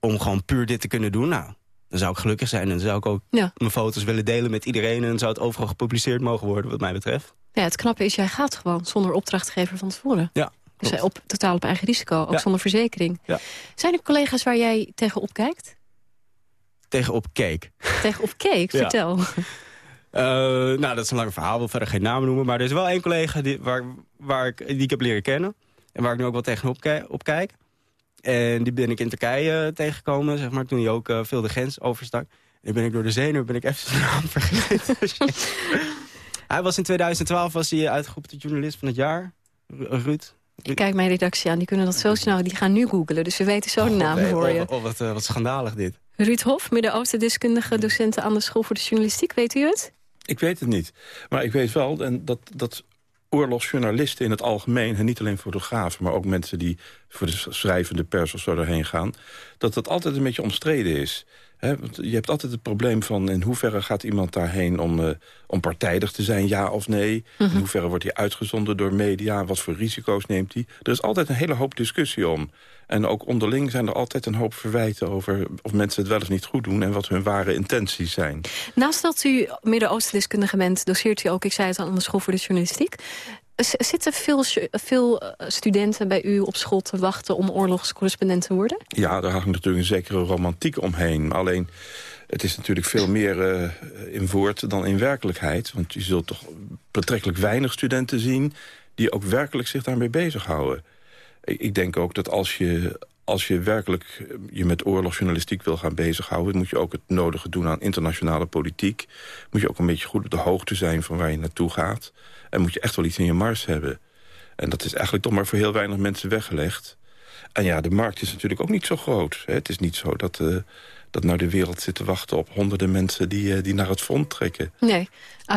om gewoon puur dit te kunnen doen, nou... dan zou ik gelukkig zijn en dan zou ik ook Ja. mijn foto's willen delen met iedereen... en dan zou het overal gepubliceerd mogen worden, wat mij betreft. Ja, het knappe is, jij gaat gewoon zonder opdrachtgever van tevoren. Ja, Dus klopt. op, totaal op eigen risico, ook Ja. zonder verzekering. Ja. Zijn er collega's waar jij tegenop kijkt? Tegenop keek. Tegenop keek, vertel. Eh, nou, dat is een lang verhaal. Ik wil verder geen namen noemen. Maar er is wel één collega die, waar, waar ik, die ik heb leren kennen. En waar ik nu ook wel tegenop ki- op kijk. En die ben ik in Turkije eh, tegengekomen, zeg maar, toen hij ook eh, veel de grens overstak. En ben ik door de zenuw, ben ik even zijn naam vergeten. hij was in 2012 was hij uitgeroepen tot journalist van het jaar. Ru- Ruud. Ik kijk mijn redactie aan, die kunnen dat zo snel. Die gaan nu googelen, dus we weten zo de naam Nee, voor je. oh, oh, wat, eh, wat schandalig dit. Ruud Hof, Midden-Oosten deskundige docent aan de School voor de Journalistiek. Weet u het? Ik weet het niet. Maar ik weet wel en dat, dat oorlogsjournalisten in het algemeen... en niet alleen fotografen, maar ook mensen die voor de schrijvende pers of zo daarheen gaan... dat dat altijd een beetje omstreden is. Want je hebt altijd het probleem van in hoeverre gaat iemand daarheen om, eh, om partijdig te zijn, ja of nee? In hoeverre wordt hij uitgezonden door media? Wat voor risico's neemt hij? Er is altijd een hele hoop discussie om. En ook onderling zijn er altijd een hoop verwijten over of mensen het wel of niet goed doen... en wat hun ware intenties zijn. Naast dat u Midden-Oosten deskundige bent, doseert u ook, ik zei het al, aan de School voor de Journalistiek. Zitten veel, veel eh, studenten bij u op school te wachten om oorlogscorrespondent te worden? Ja, daar hangt natuurlijk een zekere romantiek omheen. Alleen, het is natuurlijk veel meer eh, in woord dan in werkelijkheid. Want je zult toch betrekkelijk weinig studenten zien... die ook werkelijk zich daarmee bezighouden. Ik, ik denk ook dat als je, als je werkelijk eh, je met oorlogsjournalistiek wil gaan bezighouden... moet je ook het nodige doen aan internationale politiek. Moet je ook een beetje goed op de hoogte zijn van waar je naartoe gaat. En moet je echt wel iets in je mars hebben. En dat is eigenlijk toch maar voor heel weinig mensen weggelegd. En ja, de markt is natuurlijk ook niet zo groot. Het is niet zo dat, eh, dat nou de wereld zit te wachten op honderden mensen die, eh, die naar het front trekken. Nee,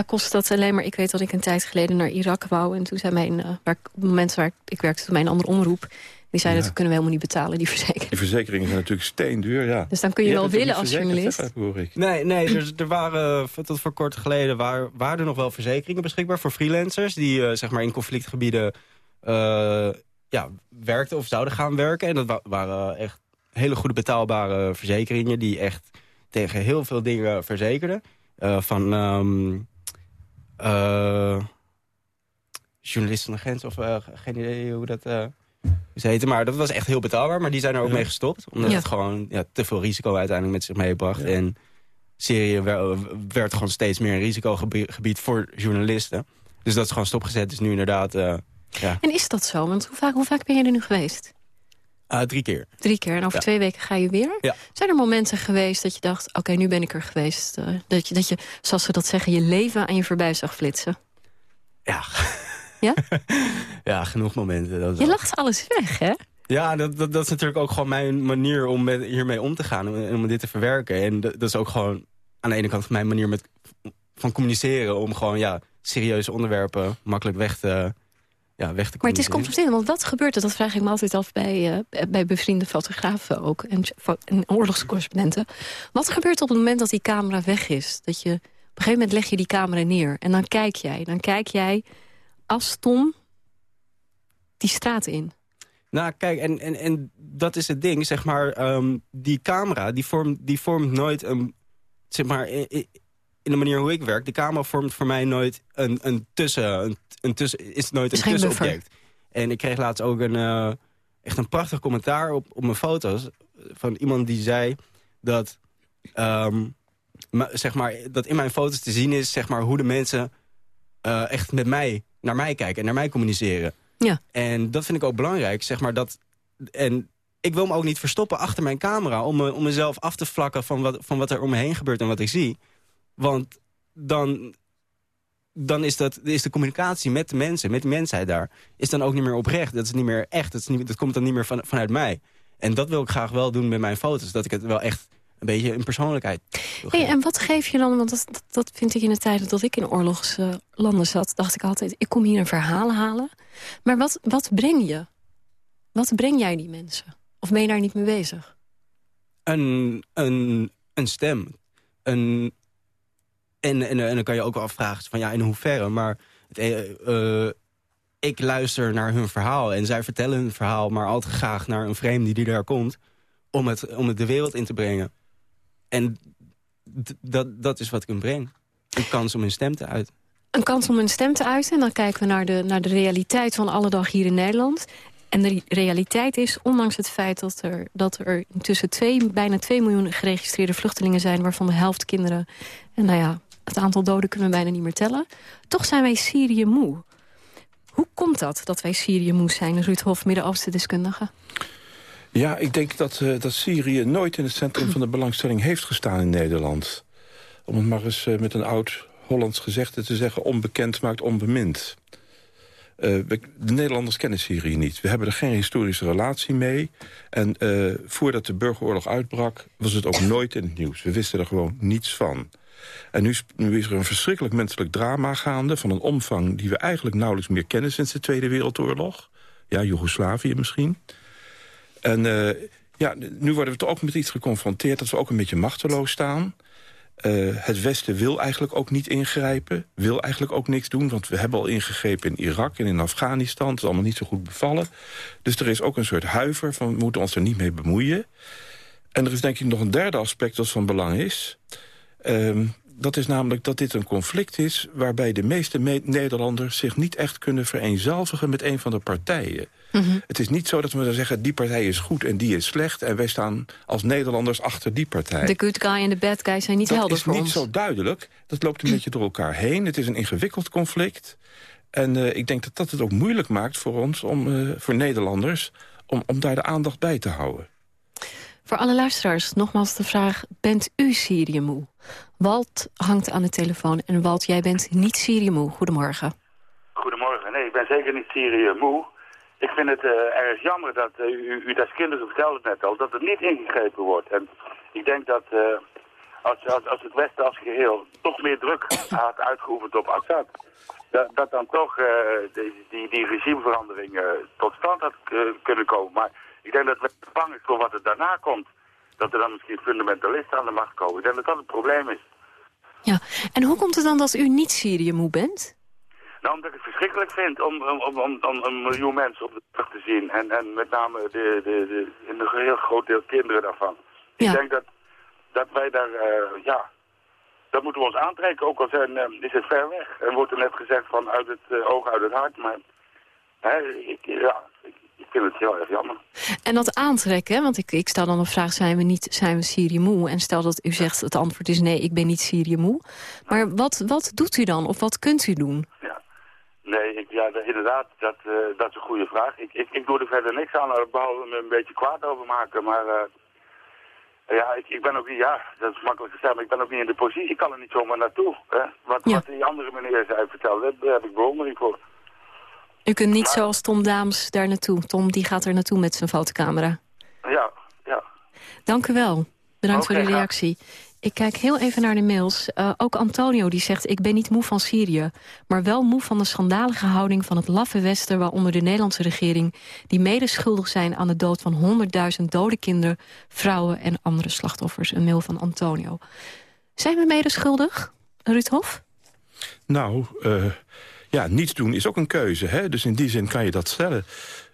kost dat alleen maar. Ik weet dat ik een tijd geleden naar Irak wou. En toen zei mijn, waar op het moment waar ik, ik werkte toen mijn andere omroep... die zei dat kunnen we helemaal niet betalen, die verzekering. Die verzekeringen zijn natuurlijk steenduur, ja. Dus dan kun je wel willen als journalist. hoor ik. Nee, nee er, er waren eh, tot voor kort geleden waar, waren er nog wel verzekeringen beschikbaar voor freelancers die eh, zeg maar in conflictgebieden eh, ja, werkten of zouden gaan werken. En dat wa- waren echt hele goede betaalbare verzekeringen die echt tegen heel veel dingen verzekerden. Eh, van ehm eh, journalisten van de grens of geen idee hoe dat heten. Maar dat was echt heel betaalbaar, maar die zijn er ook mee gestopt. Omdat Ja. het gewoon ja, te veel risico uiteindelijk met zich meebracht. En Syrië wer- werd gewoon steeds meer een risicogebied voor journalisten. Dus dat is gewoon stopgezet. Dus nu inderdaad eh, ja, En is dat zo? Want hoe vaak, hoe vaak ben je er nu geweest? ah, drie keer. Drie keer. En over Ja. twee weken ga je weer? Ja. Zijn er momenten geweest dat je dacht... oké, nu ben ik er geweest. eh, dat, je, dat je, zoals ze dat zeggen, je leven aan je voorbij zag flitsen? Ja. Ja? ja, genoeg momenten. Dat Je lacht alles weg, hè? Ja, dat, dat, dat is natuurlijk ook gewoon mijn manier om met, hiermee om te gaan. En om dit te verwerken. En dat, dat is ook gewoon aan de ene kant mijn manier met, van communiceren. Om gewoon ja, serieuze onderwerpen makkelijk weg te, ja, weg te Maar het is confronterend, want wat gebeurt er? Dat vraag ik me altijd af bij, eh, bij bevriende fotografen ook. En, en oorlogscorrespondenten. Wat gebeurt er op het moment dat die camera weg is? Dat je, op een gegeven moment leg je die camera neer. En dan kijk jij. Dan kijk jij als Tom die straat in. Nou, kijk, en, en, en dat is het ding, zeg maar, ehm, die camera, die vormt, die vormt nooit een, zeg maar, in de manier hoe ik werk, de camera vormt voor mij nooit een, een tussen, een, een tussen, is nooit een tussenobject. En ik kreeg laatst ook een, eh, echt een prachtig commentaar op, op mijn foto's... van iemand die zei dat, ehm, zeg maar, dat in mijn foto's te zien is... Zeg maar, hoe de mensen eh, echt met mij, naar mij kijken en naar mij communiceren. Ja. En dat vind ik ook belangrijk, zeg maar, dat... En ik wil me ook niet verstoppen achter mijn camera... om, me, om mezelf af te vlakken van wat, van wat er om me heen gebeurt en wat ik zie. Want dan, dan is, dat, is de communicatie met de mensen, met de mensheid daar... is dan ook niet meer oprecht. Dat is niet meer echt. Dat, is niet, dat komt dan niet meer van, vanuit mij. En dat wil ik graag wel doen met mijn foto's. Dat ik het wel echt een beetje in persoonlijkheid... Hey, en wat geef je dan, want dat, dat, dat vind ik in de tijden dat ik in oorlogslanden zat... dacht ik altijd, ik kom hier een verhaal halen. Maar wat, wat breng je? Wat breng jij die mensen? Of ben je daar niet mee bezig? een, een, een stem. Een, en, en, en dan kan je ook wel afvragen van ja, in hoeverre. Maar het, eh, eh, ik luister naar hun verhaal en zij vertellen hun verhaal... maar altijd graag naar een vreemde die daar komt... om het, om het de wereld in te brengen. En dat, dat is wat ik hun breng. Een kans om hun stem te uiten. Een kans om een stem te uiten. En dan kijken we naar de, naar de realiteit van alle dag hier in Nederland. En de realiteit is, ondanks het feit dat er, dat er intussen twee, bijna 2 miljoen geregistreerde vluchtelingen zijn... waarvan de helft kinderen... en nou ja, het aantal doden kunnen we bijna niet meer tellen... toch zijn wij Syrië moe. Hoe komt dat, dat wij Syrië moe zijn, Ruud Hof, Midden-Oosten deskundige? Ja, ik denk dat, eh, dat Syrië nooit in het centrum van de belangstelling heeft gestaan in Nederland. Om het maar eens eh, met een oud Hollands gezegde te zeggen... onbekend maakt onbemind. Eh, de Nederlanders kennen Syrië niet. We hebben er geen historische relatie mee. En voordat de burgeroorlog uitbrak, was het ook nooit in het nieuws. We wisten er gewoon niets van. En nu, nu is er een verschrikkelijk menselijk drama gaande... van een omvang die we eigenlijk nauwelijks meer kennen sinds de Tweede Wereldoorlog. Ja, Joegoslavië misschien. En eh, ja, nu worden we toch ook met iets geconfronteerd... dat we ook een beetje machteloos staan. Eh, het Westen wil eigenlijk ook niet ingrijpen. Wil eigenlijk ook niks doen, want we hebben al ingegrepen in Irak en in Afghanistan. Het is allemaal niet zo goed bevallen. Dus er is ook een soort huiver van we moeten ons er niet mee bemoeien. En er is denk ik nog een derde aspect dat van belang is. Ehm, dat is namelijk dat dit een conflict is... waarbij de meeste me- Nederlanders zich niet echt kunnen vereenzelvigen met een van de partijen. Het is niet zo dat we dan zeggen, die partij is goed en die is slecht... en wij staan als Nederlanders achter die partij. De good guy en de bad guy zijn niet dat helder is voor niet ons. zo duidelijk. Dat loopt een beetje door elkaar heen. Het is een ingewikkeld conflict. En eh, ik denk dat dat het ook moeilijk maakt voor ons, om, eh, voor Nederlanders... Om, om daar de aandacht bij te houden. Voor alle luisteraars, nogmaals de vraag, bent u Syrië moe? Walt hangt aan de telefoon en Walt, jij bent niet Syrië moe. Goedemorgen. Goedemorgen. Nee, ik ben zeker niet Syrië moe. Ik vind het eh, erg jammer dat eh, u, u deskundige vertelde het net al, dat er niet ingegrepen wordt. En ik denk dat eh, als, als, als het Westen als geheel toch meer druk had uitgeoefend op Assad, dat, dat dan toch die, die, die regimeverandering tot stand had kunnen komen. Maar ik denk dat we bang is voor wat er daarna komt. Dat er dan misschien fundamentalisten aan de macht komen. Ik denk dat dat het probleem is. Ja, en hoe komt het dan dat u niet Syrië moe bent? Nou, omdat ik het verschrikkelijk vind om, om, om, om, een miljoen mensen op de terug te zien. En, en met name de, de, de, een heel groot deel kinderen daarvan. Ik denk dat, dat wij daar, eh, ja, dat moeten we ons aantrekken. Ook al zijn, eh, is het ver weg. En wordt er net gezegd van uit het eh, oog, uit het hart. Maar hè, ik, ja, ik, ik vind het heel erg jammer. En dat aantrekken, hè, want ik, ik stel dan een vraag, zijn we, niet, zijn we Syrië moe? En stel dat u zegt, het antwoord is nee, ik ben niet Syrië moe. Maar wat, wat doet u dan, of wat kunt u doen? Nee, ik, ja, de- inderdaad, dat, eh, dat is een goede vraag. Ik, ik, ik doe er verder niks aan, eh, behalve me een beetje kwaad over maken. Maar eh, ja, ik, ik ben ook niet, ja, dat is makkelijk gezegd, maar ik ben ook niet in de positie. Ik kan er niet zomaar naartoe. Hè? Wat, wat die andere meneer zei vertelde, daar heb ik bewondering voor. U kunt niet zoals Tom Daams daar naartoe. Tom die gaat er naartoe met zijn fotocamera. Ja, ja. Dank u wel. Bedankt voor de reactie. Ik kijk heel even naar de mails. Eh, ook Antonio die zegt, ik ben niet moe van Syrië... maar wel moe van de schandalige houding van het laffe Westen... waaronder de Nederlandse regering... die mede schuldig zijn aan de dood van 100.000 dode kinderen... vrouwen en andere slachtoffers. Een mail van Antonio. Zijn we mede schuldig, Ruud Hof? Nou, eh, ja, niets doen is ook een keuze. Hè? Dus in die zin kan je dat stellen.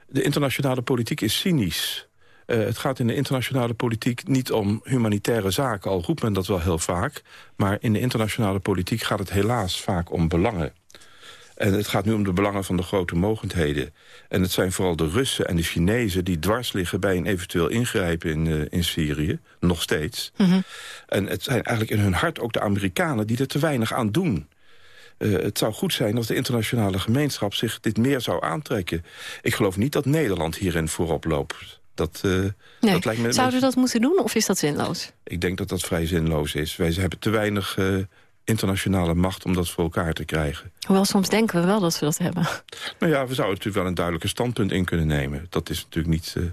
De internationale politiek is cynisch. Eh, het gaat in de internationale politiek niet om humanitaire zaken... al roept men dat wel heel vaak. Maar in de internationale politiek gaat het helaas vaak om belangen. En het gaat nu om de belangen van de grote mogendheden. En het zijn vooral de Russen en de Chinezen die dwars liggen... bij een eventueel ingrijpen in, eh, in Syrië, nog steeds. Mhm. En het zijn eigenlijk in hun hart ook de Amerikanen die er te weinig aan doen. Eh, het zou goed zijn als de internationale gemeenschap zich dit meer zou aantrekken. Ik geloof niet dat Nederland hierin voorop loopt. Dat, eh, Nee. dat lijkt me... Zouden we dat moeten doen of is dat zinloos? Ik denk dat dat vrij zinloos is. Wij hebben te weinig eh, internationale macht om dat voor elkaar te krijgen. Hoewel soms denken we wel dat we dat hebben. Nou ja, we zouden natuurlijk wel een duidelijker standpunt in kunnen nemen. Dat is natuurlijk niet... eh,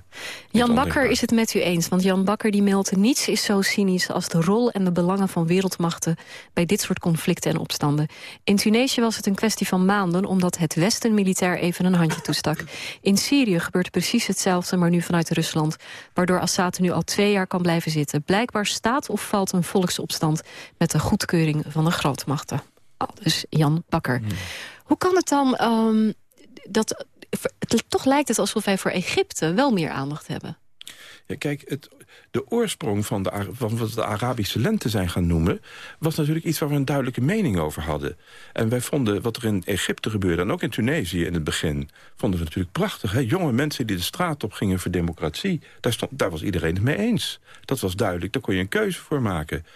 Jan Bakker is het met u eens, want Jan Bakker die meldt... niets is zo cynisch als de rol en de belangen van wereldmachten... bij dit soort conflicten en opstanden. In Tunesië was het een kwestie van maanden... omdat het Westen militair even een handje toestak. In Syrië gebeurt precies hetzelfde, maar nu vanuit Rusland... waardoor Assad er nu al twee jaar kan blijven zitten. Blijkbaar staat of valt een volksopstand... met de goedkeuring van de grootmachten. Al dus Jan Bakker. Hoe kan het dan ehm, dat... Het, toch lijkt het alsof wij voor Egypte wel meer aandacht hebben. Ja, kijk, het, de oorsprong van, de, van wat we de Arabische lente zijn gaan noemen... was natuurlijk iets waar we een duidelijke mening over hadden. En wij vonden wat er in Egypte gebeurde... en ook in Tunesië in het begin... vonden we natuurlijk prachtig. Hè? Jonge mensen die de straat op gingen voor democratie. Daar, stond, daar was iedereen het mee eens. Dat was duidelijk, daar kon je een keuze voor maken.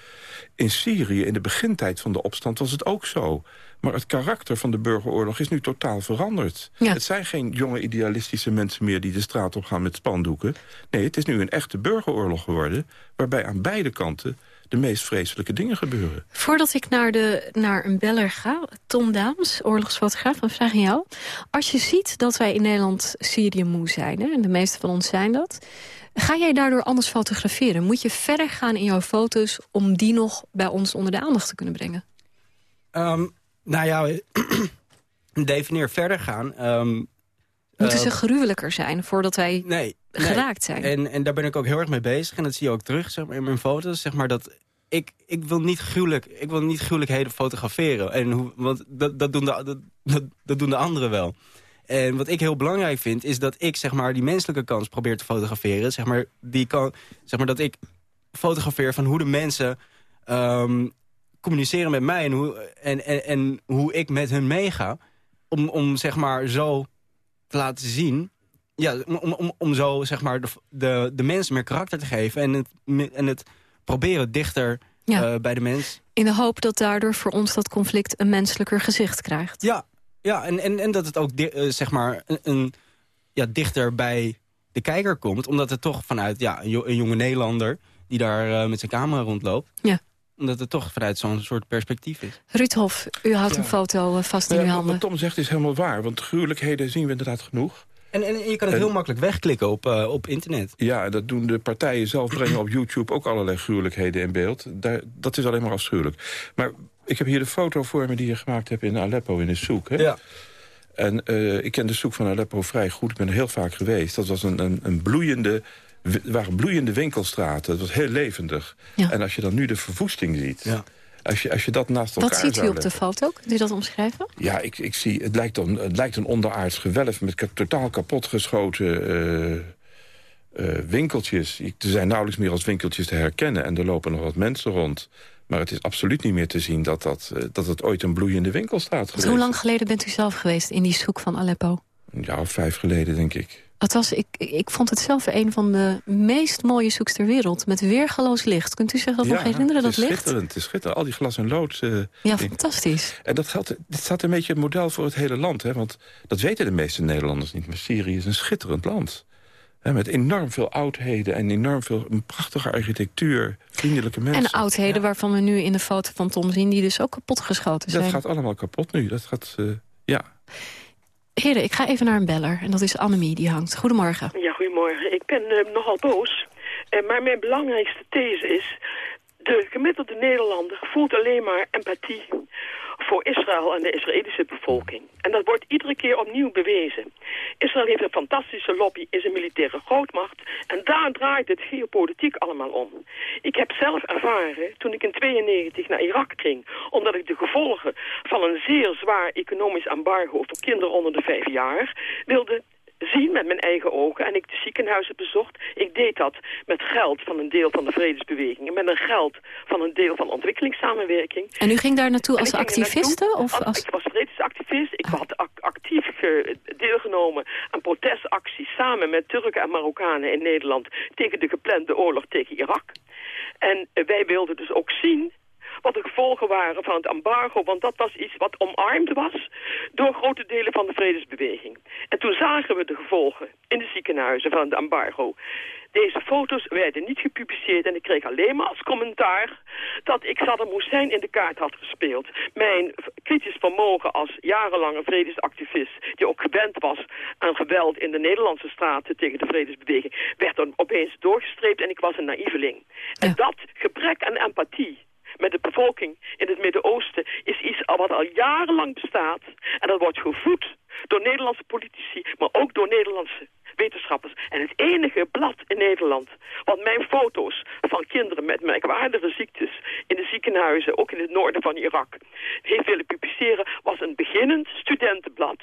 In Syrië, in de begintijd van de opstand, was het ook zo. Maar het karakter van de burgeroorlog is nu totaal veranderd. Het zijn geen jonge idealistische mensen meer die de straat op gaan met spandoeken. Nee, het is nu een echte burgeroorlog geworden... waarbij aan beide kanten de meest vreselijke dingen gebeuren. Voordat ik naar, de, naar een beller ga, Tom Daams, oorlogsfotograaf, een vraag aan jou. Als je ziet dat wij in Nederland Syrië moe zijn, hè, en de meeste van ons zijn dat... ga jij daardoor anders fotograferen? Moet je verder gaan in jouw foto's om die nog bij ons onder de aandacht te kunnen brengen? Ehm, nou ja, defineer verder gaan. Ehm, Moeten eh, ze gruwelijker zijn voordat wij nee, geraakt zijn? En, en daar ben ik ook heel erg mee bezig. En dat zie je ook terug zeg maar, in mijn foto's. Zeg maar, dat ik, ik, wil niet gruwelijk, ik wil niet gruwelijkheden fotograferen. En hoe, want dat, dat, doen de, dat, dat, dat doen de anderen wel. En wat ik heel belangrijk vind, is dat ik zeg maar, die menselijke kans probeer te fotograferen. Zeg maar, die kan, zeg maar, dat ik fotografeer van hoe de mensen ehm, communiceren met mij... En hoe, en, en, en hoe ik met hun meega. Om, om zeg maar zo te laten zien... Ja, om, om, om, zo zeg maar de, de, de mensen meer karakter te geven... en het, en het proberen dichter Ja. eh, bij de mens In de hoop dat daardoor voor ons dat conflict een menselijker gezicht krijgt. Ja, ja en, en, en dat het ook di- eh, zeg maar een, een, ja, dichter bij de kijker komt. Omdat het toch vanuit ja, een, jo- een jonge Nederlander die daar eh, met zijn camera rondloopt. Ja. Omdat het toch vanuit zo'n soort perspectief is. Ruud Hof, u houdt Ja. een foto eh, vast in Ja, uw handen. wat Tom zegt is helemaal waar, want gruwelijkheden zien we inderdaad genoeg. En, en je kan het En- heel makkelijk wegklikken op, eh, op internet. Ja, dat doen de partijen zelf, brengen op YouTube ook allerlei gruwelijkheden in beeld. Daar, dat is alleen maar afschuwelijk. Maar ik heb hier de foto voor me die je gemaakt hebt in Aleppo in de soek. Hè? Ja. En eh, ik ken de soek van Aleppo vrij goed. Ik ben er heel vaak geweest. Dat was een, een, een bloeiende, waren bloeiende winkelstraten. Het was heel levendig. En als je dan nu de verwoesting ziet... Als, je, als je dat naast elkaar Wat ziet u op de foto? Kunt u dat omschrijven? ja, ik, ik zie, het lijkt, een, het lijkt een onderaards gewelf met totaal kapotgeschoten eh, eh, winkeltjes. Ik- Er zijn nauwelijks meer als winkeltjes te herkennen en er lopen nog wat mensen rond. Maar het is absoluut niet meer te zien dat, dat, eh, dat het ooit een bloeiende winkelstraat geweest hoe lang geleden bent u zelf geweest in die zoek van Aleppo? Of vijf geleden, denk ik. Het was, ik, ik vond het zelf een van de meest mooie zoeks ter wereld. Met weergeloos licht. Kunt u zich dat nog herinneren, dat het is licht? schitterend. Het is schitterend. Al die glas en lood. eh, Ja, fantastisch. En dat geldt, dit staat een beetje het model voor het hele land. Hè? Want dat weten de meeste Nederlanders niet. Maar Syrië is een schitterend land. Hè, met enorm veel oudheden en enorm veel een prachtige architectuur. Vriendelijke mensen. En oudheden waarvan we nu in de foto van Tom zien... die dus ook kapotgeschoten zijn. Dat gaat allemaal kapot nu. Dat gaat, eh, ja. Heren, ik ga even naar een beller. En dat is Annemie, die hangt. Goedemorgen. Ja, goedemorgen. Ik ben eh, nogal boos. Eh, maar mijn belangrijkste these is... de gemiddelde Nederlander voelt alleen maar empathie voor Israël en de Israëlische bevolking. En dat wordt iedere keer opnieuw bewezen. Israël heeft een fantastische lobby, is een militaire grootmacht... en daar draait het geopolitiek allemaal om. Ik heb zelf ervaren, toen ik in 92 naar Irak ging... omdat ik de gevolgen van een zeer zwaar economisch embargo... voor kinderen onder de vijf jaar wilde zien met mijn eigen ogen en ik de ziekenhuizen bezocht. Ik deed dat met geld van een deel van de vredesbeweging... en met een geld van een deel van ontwikkelingssamenwerking. En u ging daar naartoe als activiste? naartoe Of als- als... Ik was vredesactivist. Ik had ac- actief ge- deelgenomen aan protestacties... samen met Turken en Marokkanen in Nederland... tegen de geplande oorlog tegen Irak. En wij wilden dus ook zien wat de gevolgen waren van het embargo. Want dat was iets wat omarmd was door grote delen van de vredesbeweging. En toen zagen we de gevolgen in de ziekenhuizen van het embargo. Deze foto's werden niet gepubliceerd en ik kreeg alleen maar als commentaar dat ik Saddam Hussein in de kaart had gespeeld. Mijn kritisch vermogen als jarenlange vredesactivist, die ook gewend was aan geweld in de Nederlandse straten tegen de vredesbeweging, werd dan opeens doorgestreept en ik was een naïveling. En dat gebrek aan empathie met de bevolking in het Midden-Oosten is iets wat al jarenlang bestaat. En dat wordt gevoed door Nederlandse politici, maar ook door Nederlandse wetenschappers. En het enige blad in Nederland wat mijn foto's van kinderen met merkwaardige ziektes in de ziekenhuizen, ook in het noorden van Irak, heeft willen publiceren, was een beginnend studentenblad.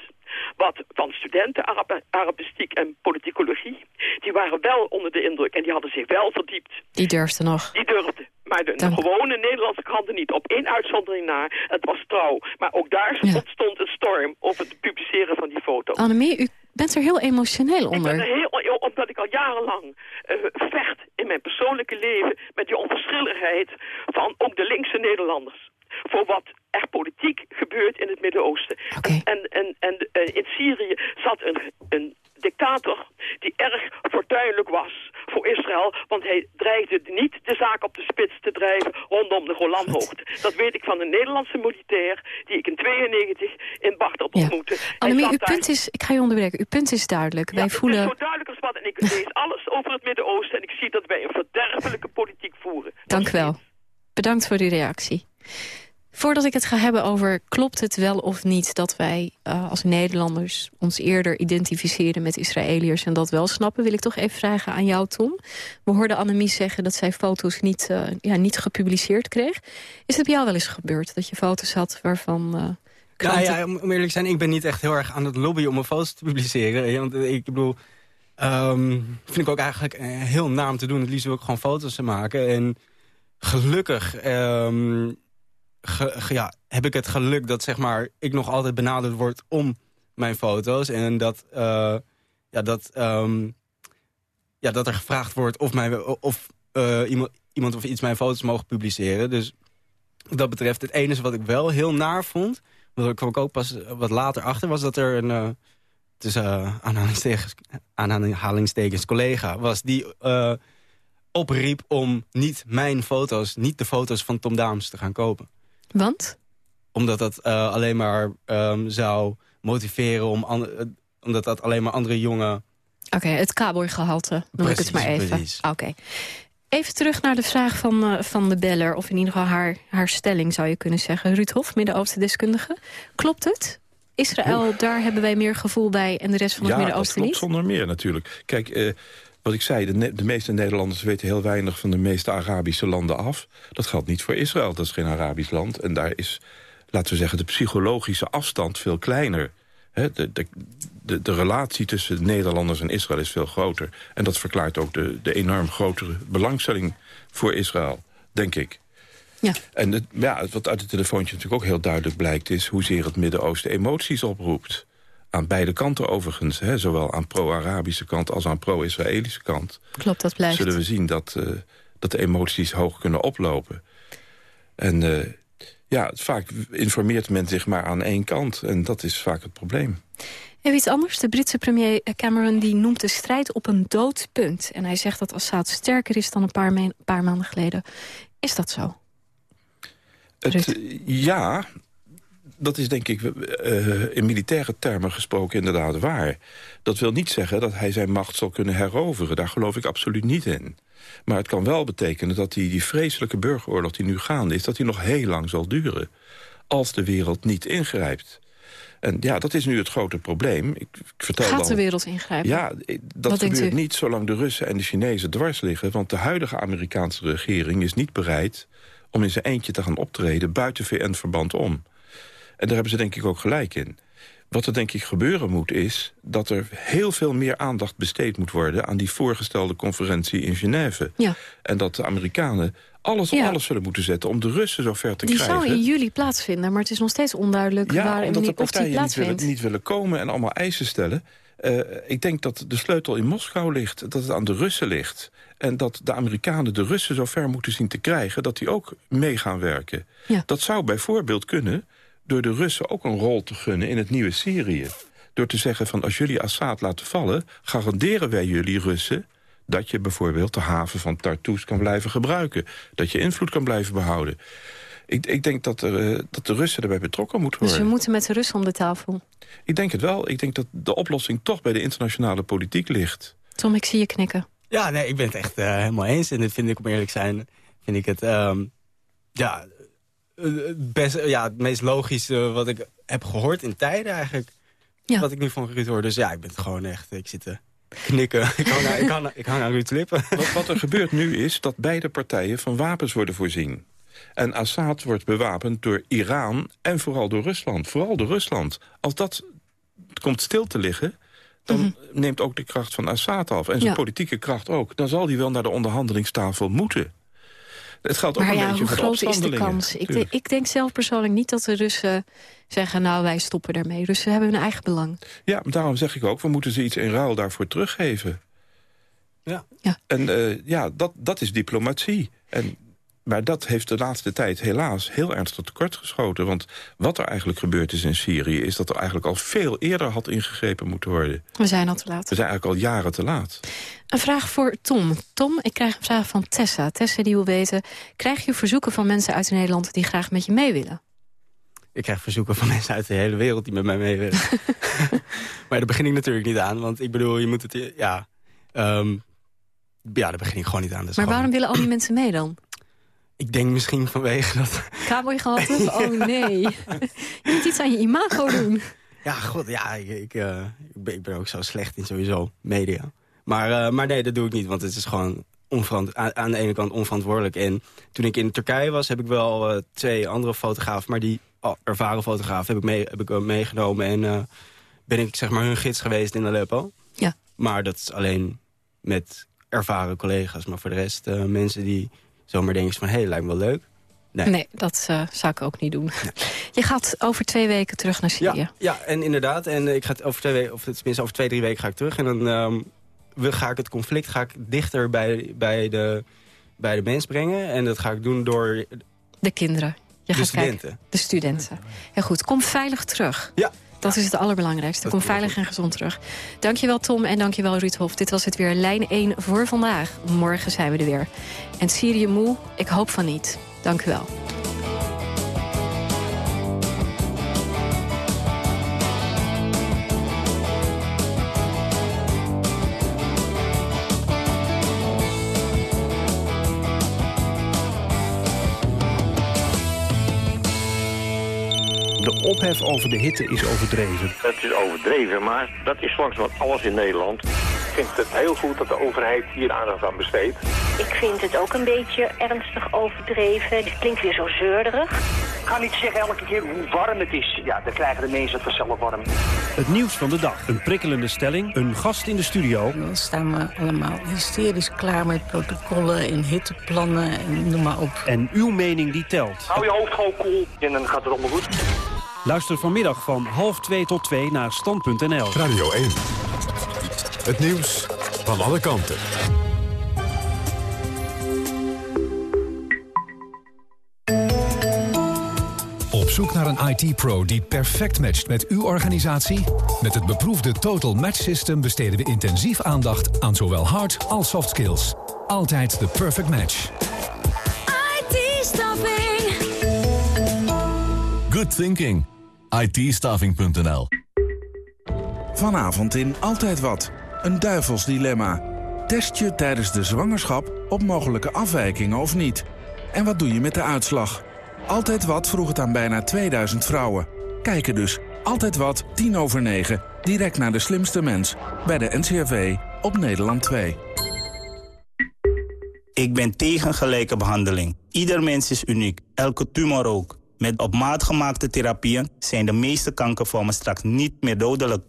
Wat van studenten Arab Arabistiek en politicologie, die waren wel onder de indruk en die hadden zich wel verdiept. Die durfde nog. Die durfde. Maar de, de gewone Nederlandse kranten niet. Op één uitzondering na. Het was trouw. Maar ook daar ontstond een storm over het publiceren van die foto. Annemie, u bent er heel emotioneel Ik ben onder. er heel, omdat ik al jarenlang eh, vecht in mijn persoonlijke leven... met die onverschilligheid van ook de linkse Nederlanders. Voor wat er politiek gebeurt in het Midden-Oosten. En, en, en, en eh, in Syrië zat een, een dictator die erg fortuinlijk was voor Israël. Want hij dreigde niet de zaak op de spits te drijven rondom de Golanhoogte. Dat weet ik van een Nederlandse militair die ik in 92 in Bagdad ontmoette. Hij Annemie, uw punt is... Ik ga je onderbreken. Uw punt is duidelijk. Wij het voelen... is zo duidelijk als wat. En ik lees alles over het Midden-Oosten. En ik zie dat wij een verderfelijke politiek voeren. Dank u wel. Bedankt voor die reactie. Voordat ik het ga hebben over klopt het wel of niet... dat wij eh, als Nederlanders ons eerder identificeren met Israëliërs... en dat wel snappen, wil ik toch even vragen aan jou, Tom. We hoorden Annemie zeggen dat zij foto's niet, eh, ja, niet gepubliceerd kreeg. Is het bij jou wel eens gebeurd dat je foto's had waarvan... eh, Nou kranten- ja, om eerlijk te zijn, ik ben niet echt heel erg aan het lobbyen om mijn foto's te publiceren. Want ik bedoel, ehm, vind ik ook eigenlijk heel naam te doen. Het liefst wil ik gewoon foto's te maken. En gelukkig ehm, ja, heb ik het geluk dat zeg maar, ik nog altijd benaderd word om mijn foto's. En dat, eh, ja, dat, ehm, ja, dat er gevraagd wordt of, mij, of eh, iemand, iemand of iets mijn foto's mogen publiceren. Dus wat dat betreft, het enige wat ik wel heel naar vond... want daar kwam ik ook pas wat later achter... was dat er een, eh tussen eh, aanhalingstekens, aanhalingstekens collega was... die eh, opriep om niet mijn foto's, niet de foto's van Tom Daams te gaan kopen. Want? Omdat dat eh, alleen maar ehm, zou motiveren om... eh, omdat dat alleen maar andere jongen... Oké, het cowboygehalte, noem ik het Precies, maar even. precies. Oké. Even terug naar de vraag van, eh, van de beller... of in ieder geval haar, haar stelling, zou je kunnen zeggen. Ruud Hof, Midden-Oosten deskundige. Klopt het? Israël, daar hebben wij meer gevoel bij... en de rest van het ja, dat Midden-Oosten klopt niet? zonder meer natuurlijk. Kijk, eh, wat ik zei, de, de meeste Nederlanders weten heel weinig... van de meeste Arabische landen af. Dat geldt niet voor Israël, dat is geen Arabisch land. En daar is, laten we zeggen, de psychologische afstand veel kleiner. De, de, de, de relatie tussen Nederlanders en Israël is veel groter. En dat verklaart ook de, de enorm grotere belangstelling voor Israël, denk ik. Ja. En het, ja, wat uit het telefoontje natuurlijk ook heel duidelijk blijkt... is hoezeer het Midden-Oosten emoties oproept. Aan beide kanten overigens. Hè, zowel aan pro-Arabische kant als aan pro-Israëlische kant. Klopt, dat blijft. Zullen we zien dat, eh, dat de emoties hoog kunnen oplopen. En eh, ja, vaak informeert men zich maar aan één kant. En dat is vaak het probleem. Even iets anders. De Britse premier Cameron die noemt de strijd op een doodpunt. En hij zegt dat Assad sterker is dan een paar, paar maanden geleden. Is dat zo? Het, eh, ja, dat is denk ik eh, in militaire termen gesproken inderdaad waar. Dat wil niet zeggen dat hij zijn macht zal kunnen heroveren. Daar geloof ik absoluut niet in. Maar het kan wel betekenen dat die, die vreselijke burgeroorlog die nu gaande is... dat die nog heel lang zal duren. Als de wereld niet ingrijpt. En ja, dat is nu het grote probleem. Ik, ik vertelde Gaat de wereld ingrijpen? Ja, eh, dat Wat gebeurt niet zolang de Russen en de Chinezen dwars liggen. Want de huidige Amerikaanse regering is niet bereid... om in zijn eentje te gaan optreden buiten VN-verband om. En daar hebben ze denk ik ook gelijk in. Wat er denk ik gebeuren moet is dat er heel veel meer aandacht besteed moet worden... aan die voorgestelde conferentie in Genève. Ja. En dat de Amerikanen alles op Ja. alles zullen moeten zetten... om de Russen zover te Die krijgen. zou in juli plaatsvinden, maar het is nog steeds onduidelijk Ja, waar omdat de die partijen niet plaatsvindt. willen, niet willen komen en allemaal eisen stellen. Eh, ik denk dat de sleutel in Moskou ligt, dat het aan de Russen ligt. En dat de Amerikanen de Russen zo ver moeten zien te krijgen... dat die ook mee gaan werken. Dat zou bijvoorbeeld kunnen door de Russen ook een rol te gunnen in het nieuwe Syrië. Door te zeggen van als jullie Assad laten vallen... garanderen wij jullie Russen dat je bijvoorbeeld de haven van Tartus kan blijven gebruiken. Dat je invloed kan blijven behouden. Ik, ik denk dat, er, eh, dat de Russen erbij betrokken moeten Dus worden. we moeten met de Russen om de tafel. Ik denk het wel. Ik denk dat de oplossing toch bij de internationale politiek ligt. Tom, ik zie je knikken. Ja, nee, ik ben het echt eh, helemaal eens. En dit vind ik, om eerlijk te zijn, vind ik het... ehm, ja, het best, ja, het meest logische wat ik heb gehoord in tijden eigenlijk. Wat ik nu van Ruud hoor. Dus ja, ik ben het gewoon echt... Ik zit te knikken. ik, hang, aan- ik, hang, ik hang aan Ruud's lippen. Wat, wat er gebeurt nu is dat beide partijen van wapens worden voorzien. En Assad wordt bewapend door Iran en vooral door Rusland. Vooral door Rusland. Als dat komt stil te liggen... dan neemt ook de kracht van Assad af. En zijn Mhm. Ja. politieke kracht ook. Dan zal hij wel naar de onderhandelingstafel moeten. Het geldt ook Maar een ja, beetje hoe voor de groot is de kans? Ik, de- ik denk zelf persoonlijk niet dat de Russen zeggen... nou, wij stoppen ermee. Russen hebben hun eigen belang. Ja, daarom zeg ik ook, we moeten ze iets in ruil daarvoor teruggeven. Ja. En eh, ja, dat, dat is diplomatie. En, maar dat heeft de laatste tijd helaas heel ernstig tekort geschoten. Want wat er eigenlijk gebeurd is in Syrië... is dat er eigenlijk al veel eerder had ingegrepen moeten worden. We zijn al te laat. We zijn eigenlijk al jaren te laat. Een vraag voor Tom. Tom, ik krijg een vraag van Tessa. Tessa die wil weten, krijg je verzoeken van mensen uit Nederland... die graag met je mee willen? Ik krijg verzoeken van mensen uit de hele wereld die met mij mee willen. maar daar begin ik natuurlijk niet aan. Want ik bedoel, je moet het... Ja, ehm, ja daar begin ik gewoon niet aan. Is Maar gewoon- waarom willen al die mensen mee dan? Ik denk misschien vanwege dat... Cowboygehalte? Oh nee. je moet iets aan je imago doen. Ja, god, ja, ik, ik, eh, ik, ben, ik ben ook zo slecht in sowieso media. Maar, eh, maar nee, dat doe ik niet, want het is gewoon aan, aan de ene kant onverantwoordelijk. En toen ik in Turkije was, heb ik wel eh, twee andere fotografen... maar die oh, ervaren fotograaf heb ik, mee, heb ik meegenomen... en ben ik zeg maar hun gids geweest in Aleppo. Ja. Maar dat is alleen met ervaren collega's. Maar voor de rest mensen die zomaar denken van... hé, hey, lijkt me wel leuk. Nee, dat eh, zou ik ook niet doen. Je gaat over twee weken terug naar Syrië. Ja, ja, en inderdaad. En eh, ik ga over twee weken, of tenminste over twee, drie weken ga ik terug. En dan we- ga ik het conflict ga ik dichter bij, bij, de, bij de mens brengen. En dat ga ik doen door De kinderen. Je de gaat studenten. kijken. De studenten. Heel goed, kom veilig terug. Ja. Dat is het allerbelangrijkste. Kom veilig en gezond terug. Dankjewel Tom en dankjewel Ruud Hof. Dit was het weer lijn 1 voor vandaag. Morgen zijn we er weer. En Syrië moe? Ik hoop van niet. Dank u wel. Ophef over de hitte is overdreven. Het is overdreven, maar dat is langzamerhand alles in Nederland. Ik vind het heel goed dat de overheid hier aandacht aan besteedt. Ik vind het ook een beetje ernstig overdreven. Het klinkt weer zo zeurderig. Ik ga niet zeggen elke keer hoe warm het is. Ja, dan krijgen de mensen het vanzelf warm. Het nieuws van de dag. Een prikkelende stelling. Een gast in de studio. Dan staan we allemaal hysterisch klaar met protocollen en hitteplannen en noem maar op. En uw mening die telt. Hou je hoofd gewoon koel en dan gaat het allemaal goed. Luister vanmiddag van half 2 tot 2 naar stand.nl. Radio 1. Het nieuws van alle kanten. Op zoek naar een IT-pro die perfect matcht met uw organisatie? Met het beproefde Total Match System besteden we intensief aandacht aan zowel hard als soft skills. Altijd de perfect match. IT-staffing. Good thinking. itstaffing.nl Vanavond in Altijd Wat. Een duivels dilemma. Test je tijdens de zwangerschap op mogelijke afwijkingen of niet? En wat doe je met de uitslag? Altijd Wat vroeg het aan bijna 2000 vrouwen. Kijken dus. Altijd Wat, 10 over 9. Direct naar de slimste mens. Bij de NCRV op Nederland 2. Ik ben tegen gelijke behandeling. Ieder mens is uniek, elke tumor ook. Met op maat gemaakte therapieën zijn de meeste kankervormen straks niet meer dodelijk.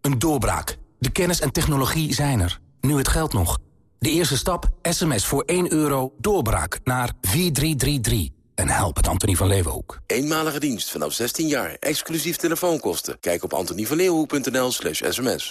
Een doorbraak. De kennis en technologie zijn er. Nu het geld nog. De eerste stap, sms voor 1 euro, doorbraak naar 4333. En help het Antonie van Leeuwenhoek. Eenmalige dienst vanaf 16 jaar, exclusief telefoonkosten. Kijk op antonievaleeuwenhoek.nl slash sms.